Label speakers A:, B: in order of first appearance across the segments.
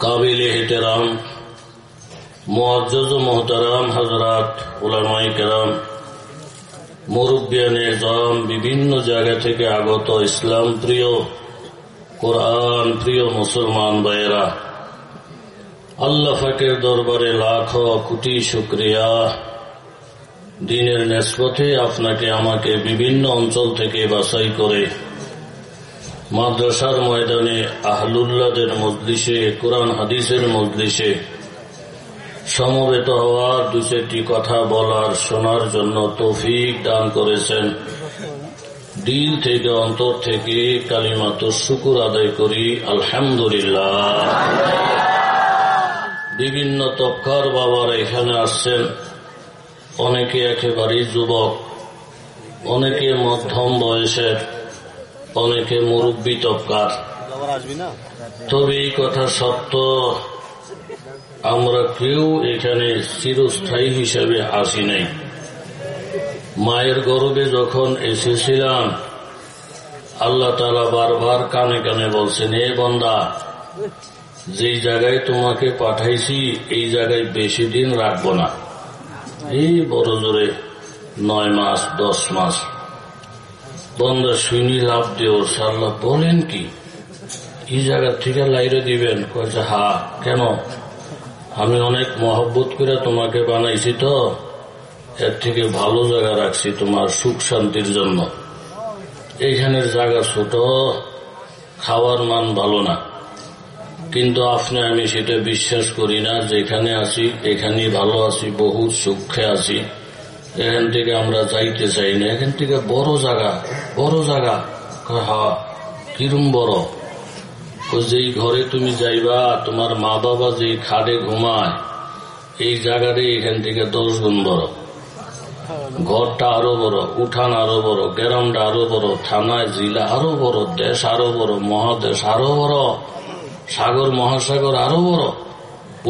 A: কাবিল এহতেরাম মোয়াজ্জজ মোহতারাম হজরাত উলামাই কেরাম মুরব্বিয়ান বিভিন্ন জায়গা থেকে আগত ইসলাম প্রিয়, কোরআন প্রিয় মুসলমান ভাইয়েরা, আল্লাহ ফাকের দরবারে লাখ কোটি শুক্রিয়া। দিনের নেসপথে আপনাকে আমাকে বিভিন্ন অঞ্চল থেকে বাছাই করে মাদ্রাসার ময়দানে আহলুল্লাদের মজলিসে, কোরআন হাদিসের মজলিসে সমবেত হওয়ার দু চারটি কথা বলার শোনার জন্য তৌফিক দান করেছেন। দিল থেকে, অন্তর থেকে কালিমাত শুকুর আদায় করি, আলহামদুলিল্লাহ। বিভিন্ন তপকার বাবার এখানে আসছেন। অনেকে একেবারেই যুবক, অনেকে মধ্যম বয়সের। অনেকে মুরব্বী তপকার তবে এই কথা সত্য। আমরা কেউ এখানে চিরস্থায়ী হিসাবে আসি নাই। মায়ের গর্বে যখন এসেছিলাম, আল্লাহ তালা বারবার কানে কানে বলছেন এ বন্দা, যেই জায়গায় তোমাকে পাঠাইছি, এই জায়গায় বেশি দিন রাখব না। এই বড় জোরে নয় মাস, দশ মাস বন্দা শুনি লাভ দিও সাল্লাহ বলেন কি? এই জায়গা থেকে লাইরে দিবেন কয়েছে হা, কেন? আমি অনেক মহব্বত করে তোমাকে বানাইছি তো। এর থেকে ভালো জায়গা রাখছি তোমার সুখ শান্তির জন্য। এইখানের জায়গা ছোট, খাওয়ার মান ভালো না। কিন্তু আপনি, আমি সেটা বিশ্বাস করি না, যেখানে আছি, এখানেই ভালো আছি বহু সুখে আছি। এখান থেকে আমরা যাইতে চাই না। এখান থেকে বড় জায়গা বড় জায়গা। হা, কিরম বড়? যেই ঘরে তুমি যাইবা, তোমার মা বাবা যেই খাটে ঘুমায়, এই জায়গাটা এখান থেকে দশ গুণ বড়। ঘরটা আরও বড়, উঠান আরও বড়, গ্রামটা আরও বড়, থানায়, জিলা আরও বড়, দেশ আরও বড়, মহাদেশ আরও বড়, সাগর, মহাসাগর আরও বড়।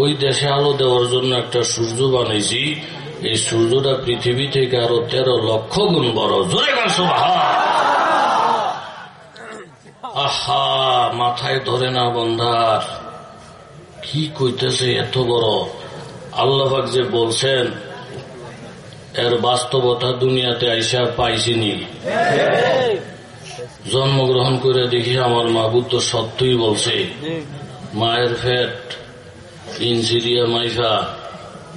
A: ওই দেশে আলো দেওয়ার জন্য একটা সূর্য বানাইছি এই সূর্যটা পৃথিবী থেকে আরও তেরো লক্ষ গুণ বড়। জোরে আহা, মাথায় ধরে না বন্ধার। কি কইতেছে এত বড়? আল্লাহাক যে বলছেন, এর বাস্তবতা দুনিয়াতে আইসা পাইছিনি। জন্মগ্রহণ করে দেখি আমার মাবুদ তো সত্যই বলছে, মায়ের ফেট ইনসিরিয়া মাইফা।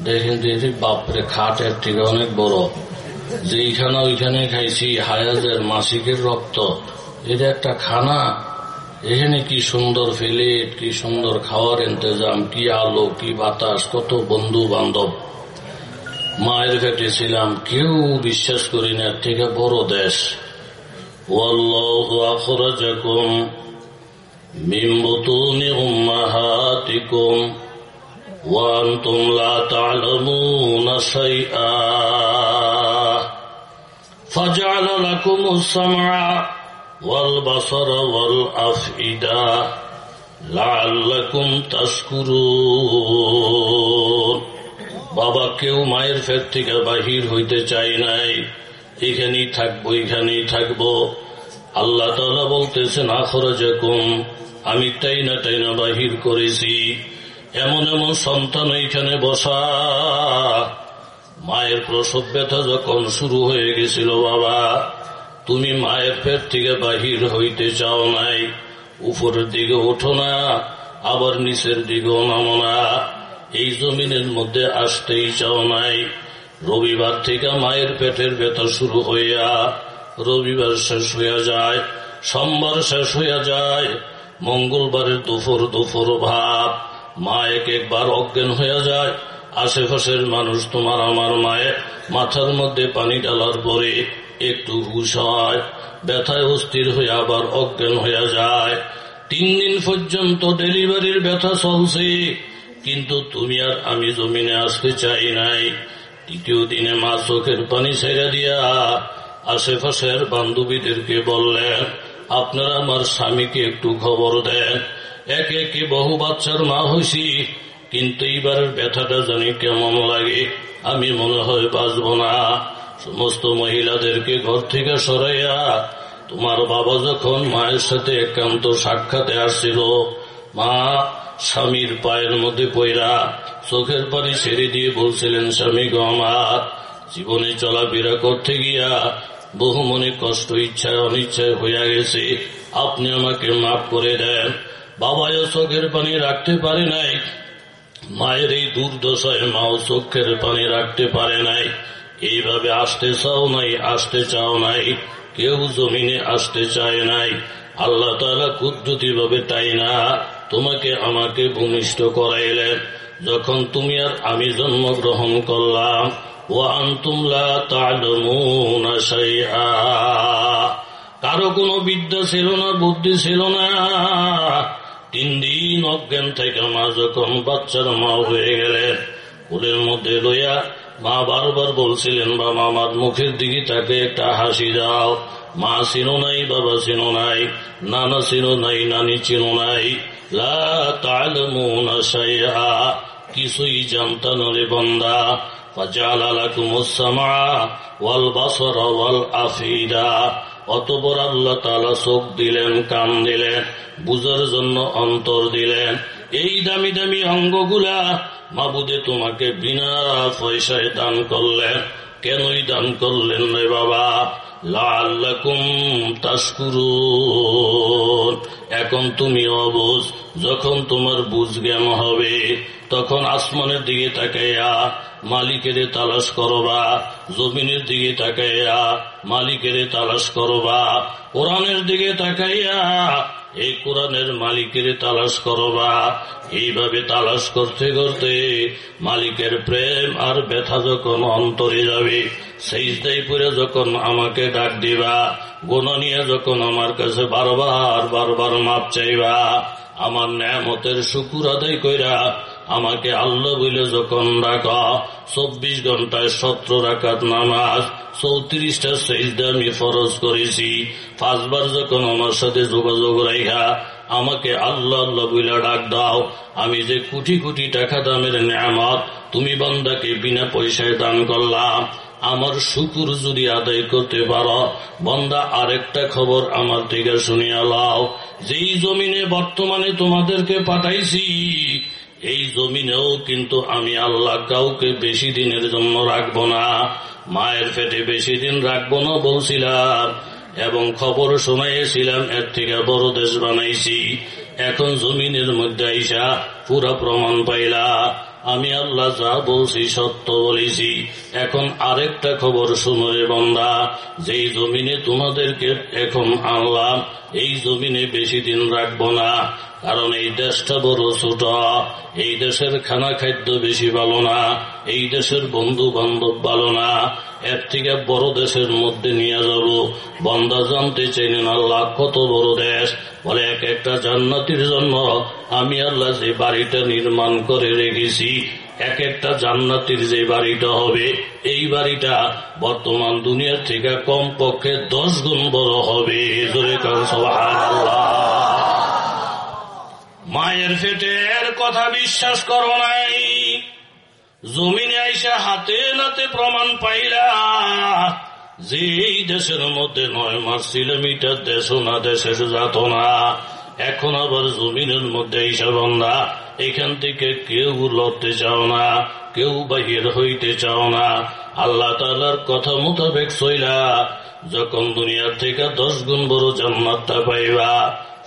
A: দেখে দেখি বাপরে খাটের থেকে অনেক বড়। যেখানে ওইখানে খাইছি, হায়াজের মাসিকের রক্ত। এটা একটা খানা। এখানে কি সুন্দর ফিলেট কি সুন্দর খাওয়ার ইন্তজাম, কি আলো, কি বাতাস, কত বন্ধু বান্ধব মায়ের ঘাটে ছিলাম, কেউ বিশ্বাস করি না থেকে বড় দেশ। মিম্বতুনি উম্মাহাতিকুম। وأنتم لا تعلمون شيئا فجعل لكم السمع والبصر والأفئدة لعلكم تشكرون বাবা কেউ মায়ের ফের থেকে বাহির হইতে চাই নাই এখানেই থাকবো এখানেই থাকবো আল্লাহ তালা বলতেছেন আখরজকুম আমি টাইনা টাইনা বাহির করেছি এমন এমন সন্তান এইখানে বসা। মায়ের প্রসব ব্যথা যখন শুরু হয়ে গেছিল, বাবা, তুমি মায়ের পেট থেকে বাহির হইতে চাও নাই। উপরের দিকে ওঠো না, আবার নিচের দিকেও নামো না। এই জমিনের মধ্যে আসতেই চাও নাই। রবিবার থেকে মায়ের পেটের ব্যথা শুরু হইয়া রবিবার শেষ হইয়া যায়, সোমবার শেষ হইয়া যায়, মঙ্গলবারের দুপুর দুপুর ভাব মা এক একবার অজ্ঞান হইয়া যায়। আশেপাশের মানুষ তোমার আমার মায়ের মাথার মধ্যে পানি ডালার পরে একটু হুশ হয়। ব্যথায় অস্থির হয়ে আবার অজ্ঞান হইয়া যায়। তিন দিন পর্যন্ত ডেলিভারির ব্যথা চলছে। কিন্তু তুমি আর আমি জমিনে আসতে চাই নাই। তৃতীয় দিনে মা চোখের পানি ছেড়ে দিয়া আশেপাশের বান্ধবীদেরকে বললেন, আপনারা আমার স্বামীকে একটু খবর দেন। একে একে বহু বাচ্চার মা হয়েছি কিন্তু এইবারের ব্যথাটা জানি কেমন লাগে, আমি মনে হয় বাঁচব না। সমস্ত মহিলাদেরকে ঘর থেকে সরাইয়া, তোমার বাবা যখন মায়ের সাথে একান্ত সাক্ষাতে আসছিল, মা স্বামীর পায়ের মধ্যে পয়রা চোখের পানি ছেড়ে দিয়ে বলছিলেন, স্বামী গো আমার, জীবনে চলাফেরা করতে গিয়া বহু মনে কষ্ট ইচ্ছায় অনিচ্ছায় হইয়া গেছে। আপনি আমাকে মাফ করে দেন। বাবাও চোখের পানি রাখতে পারে নাই। মায়ের এই দুর্দশায় মাও চোখের পানি রাখতে পারে নাই। এইভাবে আসতে চাও নাই, আসতে চাও নাই। কেউ জমিনে আসতে চায় নাই। আল্লাহ তালা কুদ্দুতি ভাবে তাই না তোমাকে আমাকে ভূমিষ্ঠ করাইলেন। যখন তুমি আর আমি জন্মগ্রহণ করলাম ও আন্তুমলা তালমুনা কারও কোনো বিদ্যা ছিল না, বুদ্ধি ছিল না। তিন দিন অজ্ঞান থেকে মা যখন বাচ্চার মা হয়ে গেলেন কোলের মধ্যে লইয়া মা বারবার বলছিলেন বাবা আমার মুখের দিকে তাকে একটা হাসি দাও মা চিনো নাই বাবা চিনো নাই নানা চিনো নাই নানি চিনো নাই লা তালমুনা শাইআ কিছুই জানতা নরে বন্দা فجعل لكم السمع والبصر والأفئدة অতপর আল্লাহ তালা চোখ দিলেন, কান দিলেন, বুঝার জন্য অন্তর দিলেন। এই দামি দামি অঙ্গগুলা মাবুদে তোমাকে বিনা পয়সায় দান করলেন। কেনই দান করলেন রে বাবা? লাল্লাকুম এখন তুমি অবুঝ, যখন তোমার বুঝ জ্ঞান হবে, তখন আসমানের দিকে তাকাইয়া মালিকের তালাশ করবা জমিনের দিকে তাকাইয়া মালিকের তালাশ করবা কোরআনের দিকে তাকাইয়া এই কোরআনের মালিকের তালাশ করবা এইভাবে তালাশ করতে করতে মালিকের প্রেম আর ব্যথা যখন অন্তরে যাবে সেই পরে যখন আমাকে ডাক দিবা গোনা নিয়ে যখন আমার কাছে বারবার বারবার মাপ চাইবা, আমার ন্যামতের শুকুর আদায় কইরা আমাকে আল্লাহ বলে যখন ডাকা, চব্বিশ ঘন্টায় সত্র রাখাত নামাজ, চৌত্রিশটা সেইদা আমি ফরজ করেছি। পাঁচবার যখন আমার সাথে যোগাযোগ রাখা আমাকে আল্লাহ আল্লাহ বইলা ডাক দাও, আমি যে কোটি কোটি টাকা দামের নিয়ামত তুমি বান্দাকে বিনা পয়সায় দান করলাম, আমার শুকুর যদি আদায় করতে পারো, বন্দা আরেকটা খবর আমার থেকে শুনিয়া লাও। যেই জমিনে বর্তমানে তোমাদেরকে পাঠাইছি এই জমিনেও কিন্তু আমি আল্লাহ কাউকে বেশি দিনের জন্য রাখব না। মায়ের পেটে বেশি দিন রাখব না বলছিলাম, এবং খবর শোনাইয়েছিলাম, এর থেকে বড় দেশ বানাইছি। এখন জমিনের মধ্যে আইসা পুরা প্রমাণ পাইলা। আমি আল্লাহ যা বলছি সত্য বলেছি। এখন আরেকটা খবর শুনোরে বন্দা, যেই জমিনে তোমাদেরকে এখন আনলাম, এই জমিনে বেশি দিন রাখব না। কারণ এই দেশটা বড় ছোট, এই দেশের খানা খাদ্য বেশি ভালো না, এই দেশের বন্ধু বান্ধব ভালো না, এর থেকে বড় দেশের মধ্যে নিয়ে যাব। বন্দা জানতে চাইলেন, আল্লাহ কত বড় দেশ। বলে, এক একটা জান্নাতির জন্য আমি আল্লাহ যে বাড়িটা নির্মাণ করে রেখেছি, এক একটা জান্নাতির যে বাড়িটা হবে, এই বাড়িটা বর্তমান দুনিয়ার থেকে কম পক্ষে দশ গুণ বড় হবে। কারণ মায়ের ফেটের কথা বিশ্বাস করো নাই। জমিনে আইসা হাতে নাতে প্রমাণ পাইলা। যে এই দেশের মধ্যে নয় মাস কিলোমিটার দেশ না দেশের যাত না এখন আবার জমিনের মধ্যে আইসা বন্ধা এখান থেকে কেউ লড়তে চাও না, কেউ বাহির হইতে চাও না। আল্লাহ তালার কথা মোতাবেক সইলা, যখন দুনিয়ার থেকে দশ গুণ বড় জান্নাতটা পাইবা।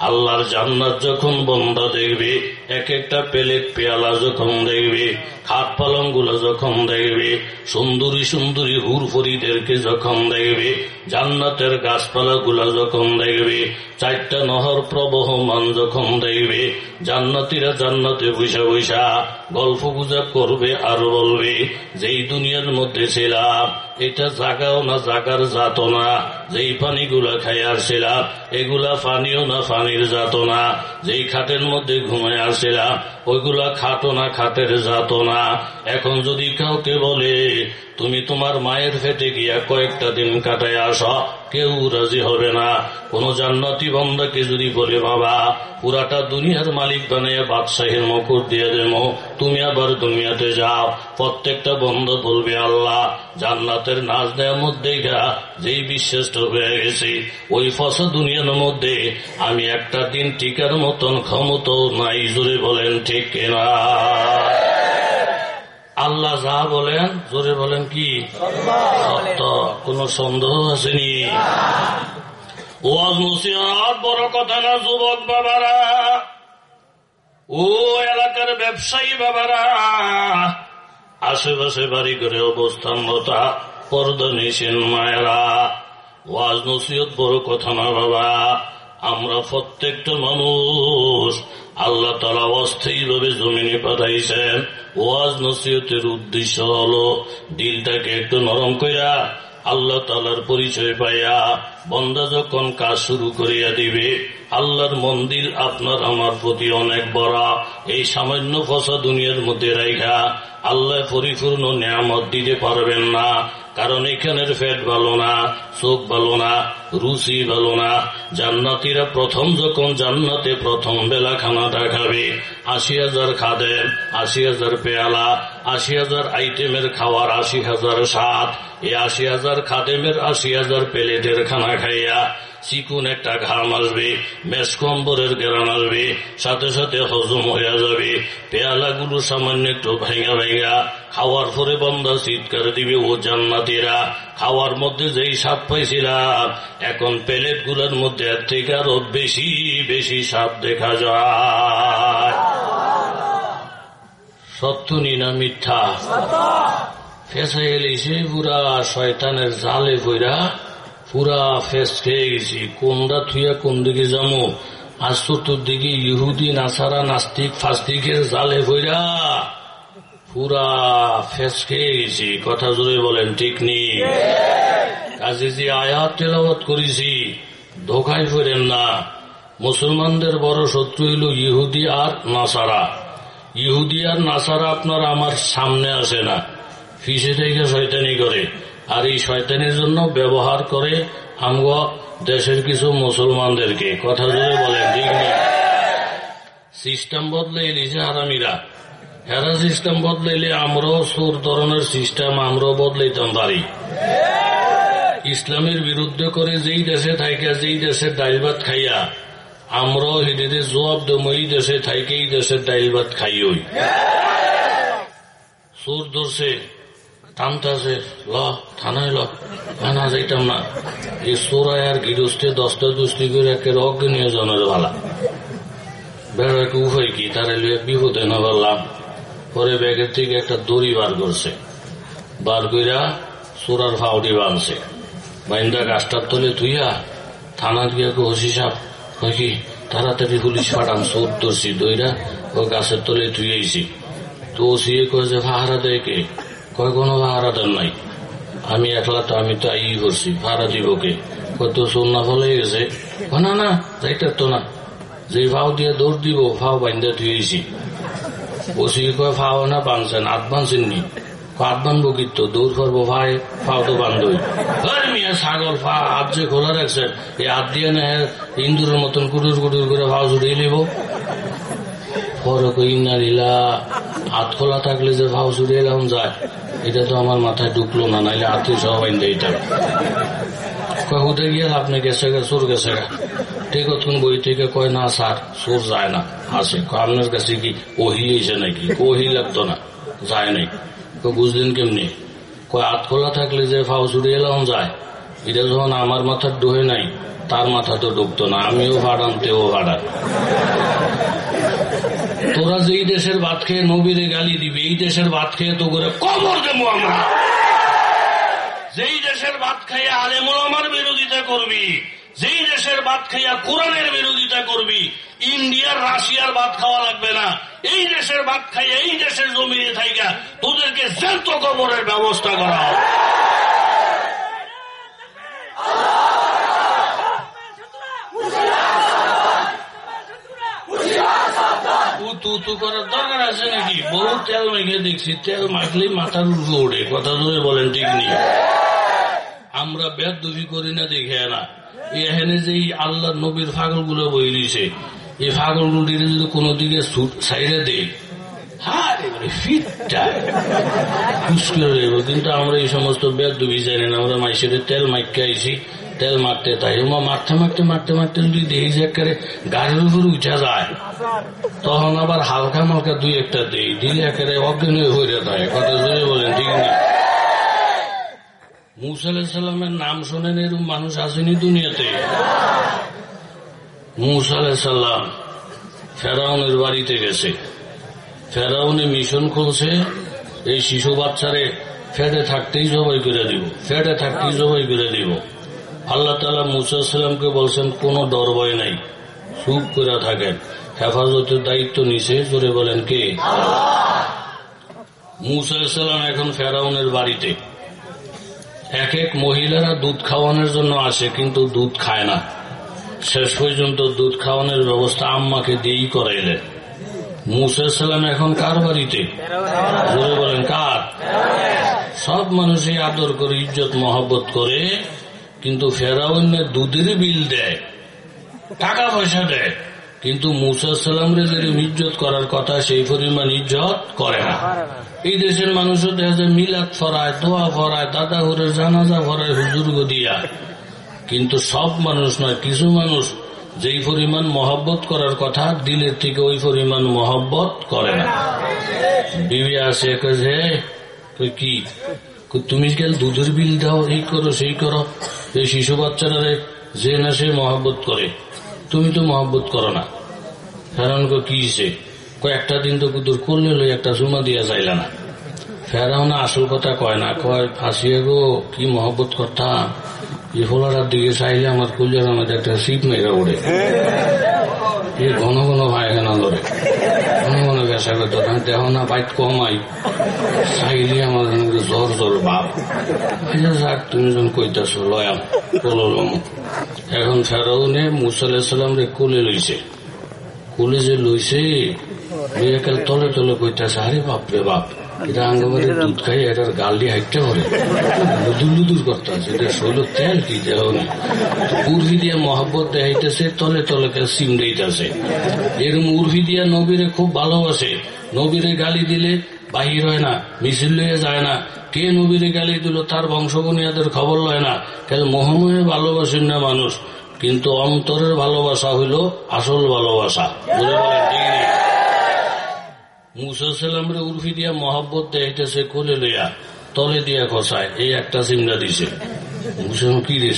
A: আল্লাহর জান্নাত যখন বন্ধা দেখবে এক একটা প্লেট পেয়ালা যখন দেখবে, খাট পালংগুলো যখন দেখবে, সুন্দরী সুন্দরী হুরফরিদেরকে যখন দেখবে, জান্নাতের গাছপালা গুলো যখন দেখবে, চারটা নহর প্রবহমান যখন দেখবে, জান্নাতিরা জান্নাতে বৈশা বৈশা গল্প গুজব করবে আর বলবে, যেই দুনিয়ার মধ্যে ছিলাম এটা জাগাও না, জাগার জাত না। যেই পানিগুলা খাই আসছিলাম এগুলা পানিও না, পানির জাত না। যেই খাটের মধ্যে ঘুমায় আসছিলাম ওইগুলা খাটো না, খাটের জাত না। এখন যদি কাউকে বলে তুমি তোমার মায়ের ফেটে গিয়া কয়েকটা দিন কাটায় আসা। কেউ রাজি হবে না। কোন জান্নাতি বন্দাকে যদি বলে, বাবা, পুরাটা দুনিয়ার মালিক বানিয়ে বাদশাহীর মকুর দিয়ে দেব। তুমি আবার দুনিয়াতে যাও। প্রত্যেকটা বন্ধ বলবে, আল্লাহ, জান্নাতের নাচ দেওয়ার মধ্যে গা যেই বিশ্বাসটা হয়ে গেছি, ওই ফসা দুনিয়ার মধ্যে আমি একটা দিন টিকার মতন ক্ষমতা নাই। জোরে বলেন, ঠিক কেনা? আল্লাহ যা বলেন, জোরে বলেন কি? সত্য, কোন সন্দেহ আসেনি। ওয়াজ মুসিয়াত বড় কথা না, যুবক বাবারা। ও এলাকার ব্যবসায়ী বাবারা, আশেপাশে বাড়ি করে অবস্থানরতা পর্দা নিছেন মায়েরা। ওয়াজ নসিহত, বড় কথা না, বাবা। আমরা প্রত্যেকটা মানুষ আল্লাহ তালা অস্থায়ীভাবে জমিনে পাঠাইছেন। ওয়াজ নসিহতের উদ্দেশ্য হলো দিলটাকে একটু নরম কইরা আল্লাহ তালার পরিচয় পাইয়া বন্দা যখন কাজ শুরু করিয়া দিবে, আল্লাহর মন্দির আপনার আমার প্রতি অনেক বড়। এই সামান্য ফসা দুনিয়ার মধ্যে রাইখা আল্লাহ পরিপূর্ণ নিয়ামত দিতে পারবেন না। কারণ এখানের ফেট ভালো না, চোখ ভালো না, রুচি ভালো না। জান্নাতিরা প্রথম যখন জান্নাতে প্রথম বেলা খানাটা খাবে আশি হাজার খাদেন আশি হাজার পেয়ালা, আশি হাজার আইটেমের খাওয়ার আশি হাজার স্বাদ, এই আশি হাজার খাদেমের আশি হাজার প্লেটের খানা খাইয়া চিকুন একটা ঘাম আসবে মেস কম্বরের গেরান আসবে সাথে সাথে হজম হয়ে যাবে। পেয়ালাগুলো সামান্য একটু ভেঙা ভেঙা খাওয়ার পরে বন্ধা চিৎকার দিবে ও জান্নাতিরা খাওয়ার মধ্যে যেই স্বাদ পাইছিলাম এখন প্লেটগুলোর মধ্যে এর থেকে আরও বেশি বেশি স্বাদ দেখা যায়। সত্য না মিথ্যা? ফেসে এলিছে পুরা শয়তানের জালে বইরা পুরা ফেস খেয়ে গেছি। কোনটা থুইয়া কোন দিকে যাব আজ চতুর্দিকে ইহুদি, নাসারা, নাস্তিক, ফাস্তিকের জালে বইরা পুরা ফেস খেয়ে গেছি। কথা জোরে বলেন, ঠিক নেই কাজে যে আয়াত তেলাওয়াত করেছি, ধোকায় ফেরেন না। মুসলমানদের বড় শত্রু হইল ইহুদি আর নাসারা। ইহুদি আর নাসারা আপনার আমার সামনে আসে না। ফিসে থেকে শয়তানি করে। আর এই শয়তানির জন্য ব্যবহার করে আমগো দেশের কিছু মুসলমানদেরকে। কথা জোরে বলেন, ঠিক নেই সিস্টেম বদলে এলিছে হারামিরা হেরা সিস্টেম বদলাইলে আমরাও সুর ধরনের সিস্টেম, আমরাও বদলাইতাম পারি। ইসলামের বিরুদ্ধে করে যেই দেশে থাইকা, যেই দেশের ডাইল ভাত খাইয়া, আমরাও হিদিতে জবাব দেব, এই দেশে থাইকে, এই দেশের ডাইল ভাত খাইই সুর ধরছে। টানতেছে ল, থানায় ল। না যাইতাম না এই সোরায় আর গিরস্তে দশটা দুষ্টি করে একে নিয়ে জনের ভালা বেড়াকে উভয় কি? তারা লিয়ে বিপদে না বললাম পরে ব্যাগের থেকে একটা দড়ি বার করছে। বার কইরা সোরার ফাউডি বানছে। বাইন্দা গাছটার তলে তুইয়া থানা গিয়া হসি সাপ কি, তাড়াতাড়ি পুলিশ পাঠাম চোর ধরছি দইরা ও গাছের তলে তুইয়াইছি তো ওসিয়ে কয় যে ভাড়া দেয় কে? কয় কোনো ভাড়া নাই। আমি একলা তো, আমি তো আই করছি, ভাড়া দিব কে কত সোনা ফলে গেছে না না যাইতে তো না। যে ভাও দিয়ে দৌড় দিব, ভাও বাইন্দা তুইছি ওসি কয় ফাও না বানছেন আত বানছেন নি হাত বানবো কিন্তু দৌড় করব, ভাই ফাও তো বান্ধবী। ছাগল ফা হাত যে খোলা রাখছেন এই হাত দিয়ে না, ইন্দুরের মতন কুটুর কুটুর করে ভাও জুড়িয়ে নিব। পরে দিলা হাত খোলা থাকলে যে ভাও জুড়িয়ে এলাম যায়। এটা তো আমার মাথায় ঢুকলো না, নাইলে সব আইন এটা। কয় গিয়ে আপনি গেছে গা সুর গেছে গা। ঠিক তখন বই থেকে কয়, না, স্যার সুর যায় না আসে আপনার কাছে কি ওহি এসে নাকি? ওহি লাগতো না, যায় নাই। বুঝলেন কেমনি? কয় হাত খোলা থাকলে যে ফাও চুরি এলাম, যায়। এটা যখন আমার মাথার ডোহে নাই, তার মাথা তো ডুবতো না, আমিও ভাড়াম, তেও ভাড়ান তোরা যে এই দেশের ভাত খেয়ে নবীরে গালি দিবি, এই দেশের ভাত খেয়ে তো করে কবর দেবো আমরা। যেই দেশের ভাত খাইয়া আলেমুল আমার বিরোধিতা করবি, যেই দেশের ভাত খাইয়া কোরআনের বিরোধিতা করবি, ইন্ডিয়ার, রাশিয়ার ভাত খাওয়া লাগবে না। এই দেশের ভাত খাইয়া এই দেশের জমিনে থাইকা তোদেরকে জ্যান্ত কবরের ব্যবস্থা করা হবে। তু তু করার দরকার আছে নাকি বহু তেল মেখে দেখছি তেল মাখলেই মাথার ওঠে কথা ধরে বলেন ঠিক নেই আমরা বেদবি করি না দেখে না এখানে যে আল্লাহ নবীর ফাগলগুলো বই দিছে এই ফাগল গুলির যদি কোনো দিকে সাইডে দেয় কিন্তু আমরা এই সমস্ত বেদবি জানি না আমরা মাইসের তেল মাইকে আইসি তেল মারতে, তাই ওমা মারতে মারতে মারতে মারতে যদি দেখি যে একেবারে গাড়ির উপর উঠা যায়, তখন আবার হালকা মালকা দুই একটা দেই। দিলে একেবারে অজ্ঞান হয়ে যায়। কথা জোরে বলেন, ঠিক না? মুসাল্লামের নাম শোনেন এরকম মানুষ আসেনি দুনিয়াতে। মুসাল্লাম ফেরাউনের বাড়িতে গেছে। ফেরাউনে মিশন খুলছে, এই শিশু বাচ্চারে ফেটে থাকতেই জবাই করে দিব। ফেটে থাকতেই জবাই করে দিব। আল্লাহ তালা মুসাল্লামকে বলছেন কোনো ডর ভয় নাই। চুপ করে থাকেন। হেফাজতের দায়িত্ব নিছে জোরে বলেন কে? মুসাল্লাম এখন ফেরাউনের বাড়িতে। এক এক মহিলারা দুধ খাওয়ানোর জন্য আসে কিন্তু দুধ খায় না। শেষ পর্যন্ত দুধ খাওয়ানোর ব্যবস্থা আম্মাকে দিয়েই করাইলেন মুসাল্লাম এখন কার বাড়িতে? বলে বলেন কার? সব মানুষই আদর করে ইজ্জত মহব্বত করে কিন্তু ফেরাউনের দুধের বিল দেয় টাকা পয়সা দেয়। কিন্তু মুসাল্লামরে যে ইজ্জত করার কথা, সেই পরিমাণ ইজ্জত করে না। এই দেশের মানুষও দেখা যায় মিলাদ ফরায়, দোয়া ফরায়, দাদা ঘরের জানাজা ফরায়, হুজুর দিয়া। কিন্তু সব মানুষ নয়, কিছু মানুষ যেই পরিমাণ মহব্বত করার কথা, দিলের থেকে ওই পরিমাণ মহব্বত করে না। বিবি আসে কি? তুমি কেন দুধের বিল দাও, এই করো, সেই করো? এই শিশু বাচ্চারা যে না সে মহব্বত করে, তুমি তো মহব্বত করো না। ফেরাউন কি সে কয়েকটা দিন তো কুতুর করলে একটা জুমা দিয়া যাইলা না। ফেরাউন আসল কথা কয় না, কয়, ফাঁসিয়ে গো, কি মহব্বত করতাম। এই ফোলাটার দিকে চাইলে আমার কুলিয়ার আমাদের একটা সিট মেরে ওড়ে। এ ঘন ঘন ভাই কেন ধরে বেসা করতো দেহ না বাইট কমাই? চাইলে আমার জ্বর জ্বর বাপ। স্যার, তুমি যখন কইতাছ, লয়াম কলম এখন ফেরাউনে মুসাল্লাম রে কুলে লইছে। কুলে যে লইছে তলে তলে কইতাছে, আরে বাপ রে বাপ এটা দুধ খাই গাল দিয়ে হাইটটা করে লুদুর লুদুর করতে আছে। এটা শৈল তেল কি দেহ না উর্ফি দিয়ে মহব্বত দেখাইতেছে তলে তলে সিম দিতেছে এরকম উর্ফি দিয়া নবীরে খুব ভালোবাসে নবীরে গালি দিলে বাহির হয় না মিছিল লয়ে যায় না। কে নবীরে গালি দিল তার বংশবনিয়াদের খবর লয় না। কেন মোহময়ে ভালোবাসেন না মানুষ কিন্তু অন্তরের ভালোবাসা হইল আসল ভালোবাসা। মুসাল্লামরে উর্ফি দিয়া মহব্বত দেখাইতেছে কোলে লইয়া তলে দিয়া খসায় এই একটা সিমরা দিছে। কি রে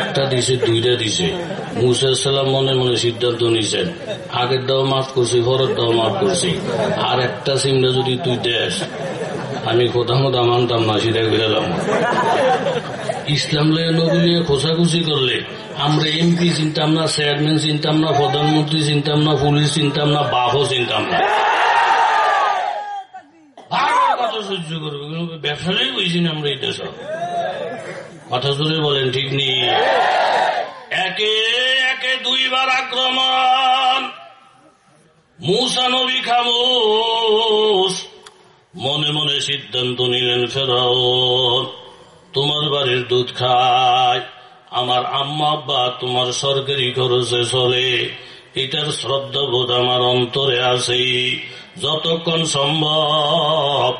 A: একটা দিছে, দুইটা দিছে। মনে মনে সিদ্ধান্ত নিছেন। আগের দাও মাফ করছি, পরের দাও মাফ করছি। আর একটা সিমটা যদি তুই দেশ আমি কোথাও মোদা মানতাম না সেটা বেরালাম ইসলাম নবীলিয়ে খোঁচাখুচি করলে, আমরা এমপি চিনতাম না, চেয়ারম্যান চিনতাম না, প্রধানমন্ত্রী চিনতাম না, পুলিশ চিনতাম না, বাপও চিনতাম না। কত সহ্য আমরা এটা সব কথা বলেন, ঠিক নেই? একে একে দুইবার আক্রমণ। মুসা নবী খামোশ। মনে মনে সিদ্ধান্ত নিলেন ফেরাউন। তোমার বাড়ির দুধ খায়। আমার আম্মা আব্বা তোমার সরকারি খরচে চলে, এটার শ্রদ্ধাবোধ আমার অন্তরে আছে যতক্ষণ সম্ভব,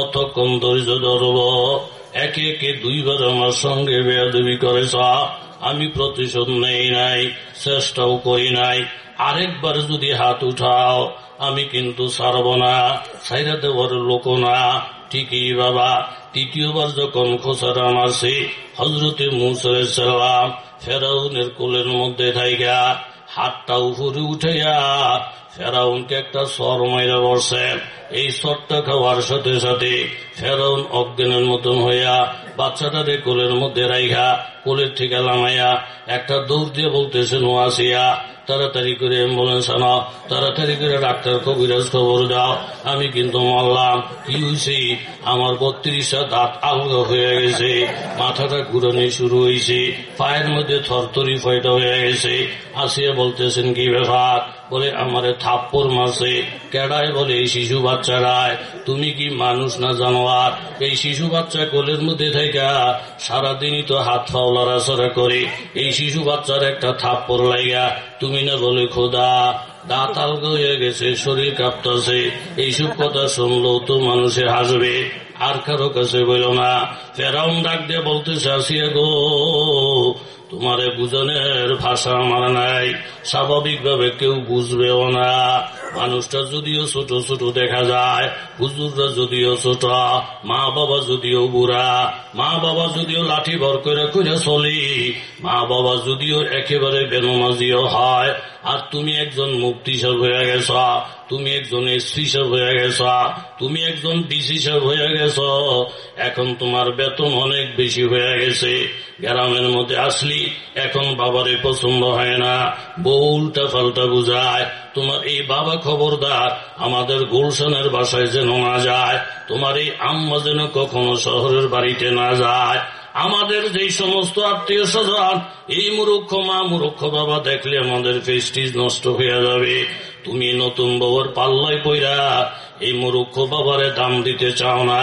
A: অতক্ষণ ধৈর্য ধরব। একে একে দুইবার আমার সঙ্গে বেয়াদবি করেছ আমি প্রতিশোধ নেই নাই, চেষ্টাও করি নাই। আরেকবার যদি হাত উঠাও, আমি কিন্তু ছাড়ব না সাইরা দেওয়ার লোক না। ঠিকই বাবা তৃতীয়বার যখন খোসারা মাসে হজরতে মুসাল্লাম ফেরাউনের কোলের মধ্যে থাইগা হাতটা উপরে উঠাইয়া ফেরাউনকে একটা সর মাইরা বসেন এই সরটা খাওয়ার সাথে সাথে ফেরাউন অজ্ঞানের মতন হইয়া বাচ্চাটারে কোলের মধ্যে রাইখা কোলের থেকে লামাইয়া একটা দৌড় দিয়ে বলতেছে নো আসিয়া তাড়াতাড়ি করে অ্যাম্বুলেন্স আনো, তাড়াতাড়ি করে ডাক্তার কবিরাজ খবর দাও। আমি কিন্তু মারলাম। কি হয়েছে আমার বত্রিশটা দাঁত আলগা হয়ে গেছে। মাথাটা ঘুরানি শুরু হয়েছে। পায়ের মধ্যে থরতরি ফয়টা হয়ে গেছে। আসিয়া বলতেছেন, কি ব্যাপার? বলে, আমারে থাপ্পর মাসে কেডায় বলে, এই শিশু বাচ্চারায় তুমি কি মানুষ না জানোয়ার? এই শিশু বাচ্চা কোলের মধ্যে থাকা সারাদিনই তো হাত ফাও লড়াচড়া করে। এই শিশু বাচ্চার একটা থাপ্পর লাইগা। তুমি না বলে খোদা, দাঁতাল হয়ে গেছে, শরীর কাঁপতেছে। এইসব কথা শুনলো তো মানুষে হাসবে, আর কারও কাছে বলো না। ফেরাউন ডাক দিয়ে বলতেছে, আসিয়া গো। তোমারে বুঝনের ভাষা আমার নাই। স্বাভাবিকভাবে কেউ বুঝবেও না। মানুষটা যদিও ছোট ছোট দেখা যায়, হুজুররা যদিও ছোট মা বাবা যদিও বুড়া মা বাবা যদিও লাঠি ভর করে করে চলি মা বাবা যদিও একেবারে বেনমাজিও হয়, আর তুমি একজন মুক্তি হয়ে গেছ তুমি একজন এসপি হয়ে গেছ তুমি একজন ডিসি হয়ে গেছ। এখন তোমার বেতন অনেক বেশি হয়ে গেছে। গ্রামের মধ্যে আসলি, এখন বাবারে পছন্দ হয় না। বউ উল্টা পাল্টা বুঝায়, তোমার এই বাবা খবরদার, আমাদের গুলশানের বাসায় যেন না যায়, তোমার এই আম্মা যেন কখনো শহরের বাড়িতে না যায়। আমাদের যেই সমস্ত আত্মীয় স্বজন এই মুরুক্ষ মা মুরুক্ষ বাবা দেখলে আমাদের ফেস্টিজ নষ্ট হয়ে যাবে। তুমি নতুন বউর পাল্লায় পইরা এই মুরুক্ষ বাবারে দাম দিতে চাও না,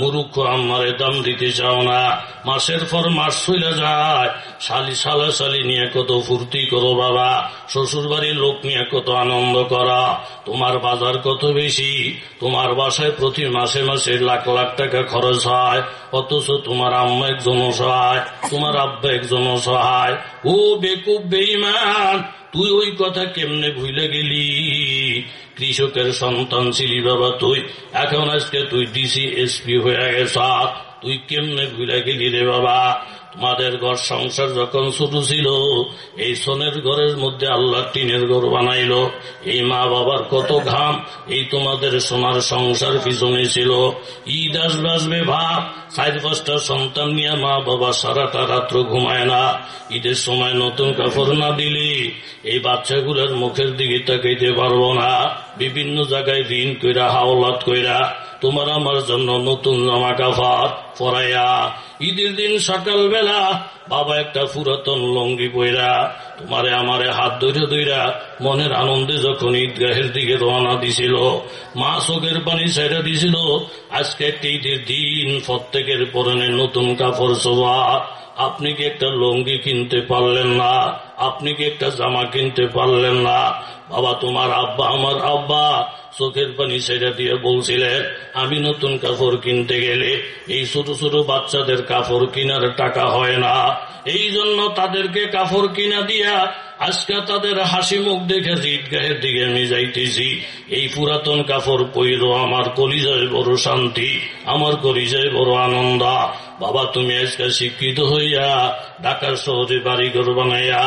A: মুরুক্ষ আম্মারে দাম দিতে চাও না। মাসের পর মাস চলে যায়, শালি সালা শালি নিয়ে কত ফুর্তি করো বাবা শ্বশুর বাড়ির লোক নিয়ে কত আনন্দ করা। তোমার বাজার কত বেশি, তোমার বাসায় প্রতি মাসে মাসে লাখ লাখ টাকা খরচ হয়, অথচ তোমার আম্মা একজন অসহায় তোমার আব্বা একজন অসহায় ও বেকুব বেইমান তুই ওই কথা কেমনে ভুলে গেলি? কৃষকের সন্তান ছিলি বাবা তুই। এখন আজকে তুই ডিসি এসপি হয়ে গেছ। তুই কেমনে ভুলে গেলি রে বাবা? তোমাদের ঘর সংসার যখন ছোট ছিল, এই সোনের ঘরের মধ্যে আল্লাহ টিনের ঘর বানাইল। এই মা বাবার কত ঘাম, এই তোমাদের সোনার সংসার পিছনে ছিল। ঈদ আসবে আসবে ভাব চার, পাঁচটা সন্তান নিয়ে মা বাবা সারাটা রাত্র ঘুমায় না। ঈদের সময় নতুন কাপড় না দিলে এই বাচ্চাগুলোর মুখের দিকে তাকাইতে পারব না। বিভিন্ন জায়গায় ঋণ কইরা, হাওলাত কইরা, তোমার আমার জন্য নতুন জামা কাপড় পরাইয়া ঈদের দিন সকালবেলা বাবা একটা পুরাতন লঙ্গি বইরা তোমারে আমারে হাত ধরে ধইরা মনের আনন্দে যখন ঈদগাহের দিকে রওনা দিছিল, মা চোখের পানি ছেড়ে দিছিল, আজকে একটা ঈদের দিন, প্রত্যেকের পরনে নতুন কাপড় সোভা আপনি কি একটা লঙ্গি কিনতে পারলেন না? আপনি কি একটা জামা কিনতে পারলেন না? বাবা, তোমার আব্বা আমার আব্বা। চোখের পানি সেটা দিয়ে বলছিলেন, আমি নতুন কাপড় কিনতে গেলে এই ছোট ছোট বাচ্চাদের কাপড় কেনার টাকা হয় না। এই জন্য তাদেরকে কাপড় কিনা দিয়া আজকে তাদের হাসি মুখ দেখে ঈদগাহের দিকে আমি যাইতেছি। এই পুরাতন কাপড় পইল আমার কলিজায় বড় শান্তি, আমার কলিজায় বড় আনন্দ। বাবা, তুমি আজকে শিক্ষিত হইয়া ঢাকার শহরে বাড়ি ঘর বানাইয়া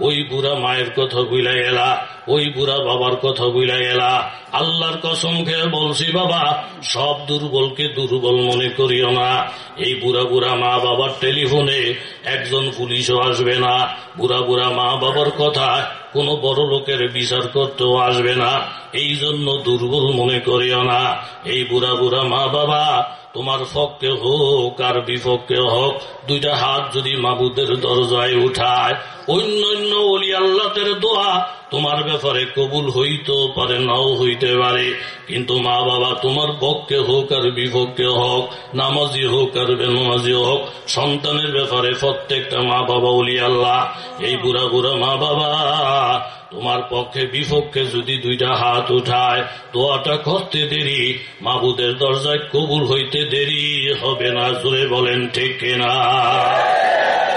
A: ওই বুড়া মায়ের কথা গুলাই গেলা ওই বুড়া বাবার কথা বুইলা গেলা। আল্লাহর কসম খেয়ে বলছি, বাবা, সব দুর্বলকে দুর্বল মনে করিও না। এই বুড়া বুড়া মা বাবার টেলিফোনে একজন পুলিশও আসবে না। বুড়া বুড়া মা বাবার কথা কোনো বড় লোকের বিচার করতেও আসবে না। এই জন্য দুর্বল মনে করিও না। এই বুড়া বুড়া মা বাবা তোমার পক্ষে হোক আর বিপক্ষে হোক, দুইটা হাত যদি মাবুদের দরজায় উঠায়, অন্য অন্য অলি আল্লাহের দোয়া তোমার ব্যাপারে কবুল হইতে পারে, নাও হইতে পারে। কিন্তু মা বাবা তোমার পক্ষে হোক আর বিপক্ষে হোক, নামাজি হোক আর বেনামাজি হোক, সন্তানের ব্যাপারে প্রত্যেকটা মা বাবা অলি আল্লাহ, এই বুড়া বুড়া মা বাবা তোমার পক্ষে বিপক্ষে যদি দুইটা হাত উঠায়, দোয়াটা করতে দেরি, মাবুদের দরজায় কবুল হইতে দেরি হবে না, জোরে বলেন, ঠিক কিনা?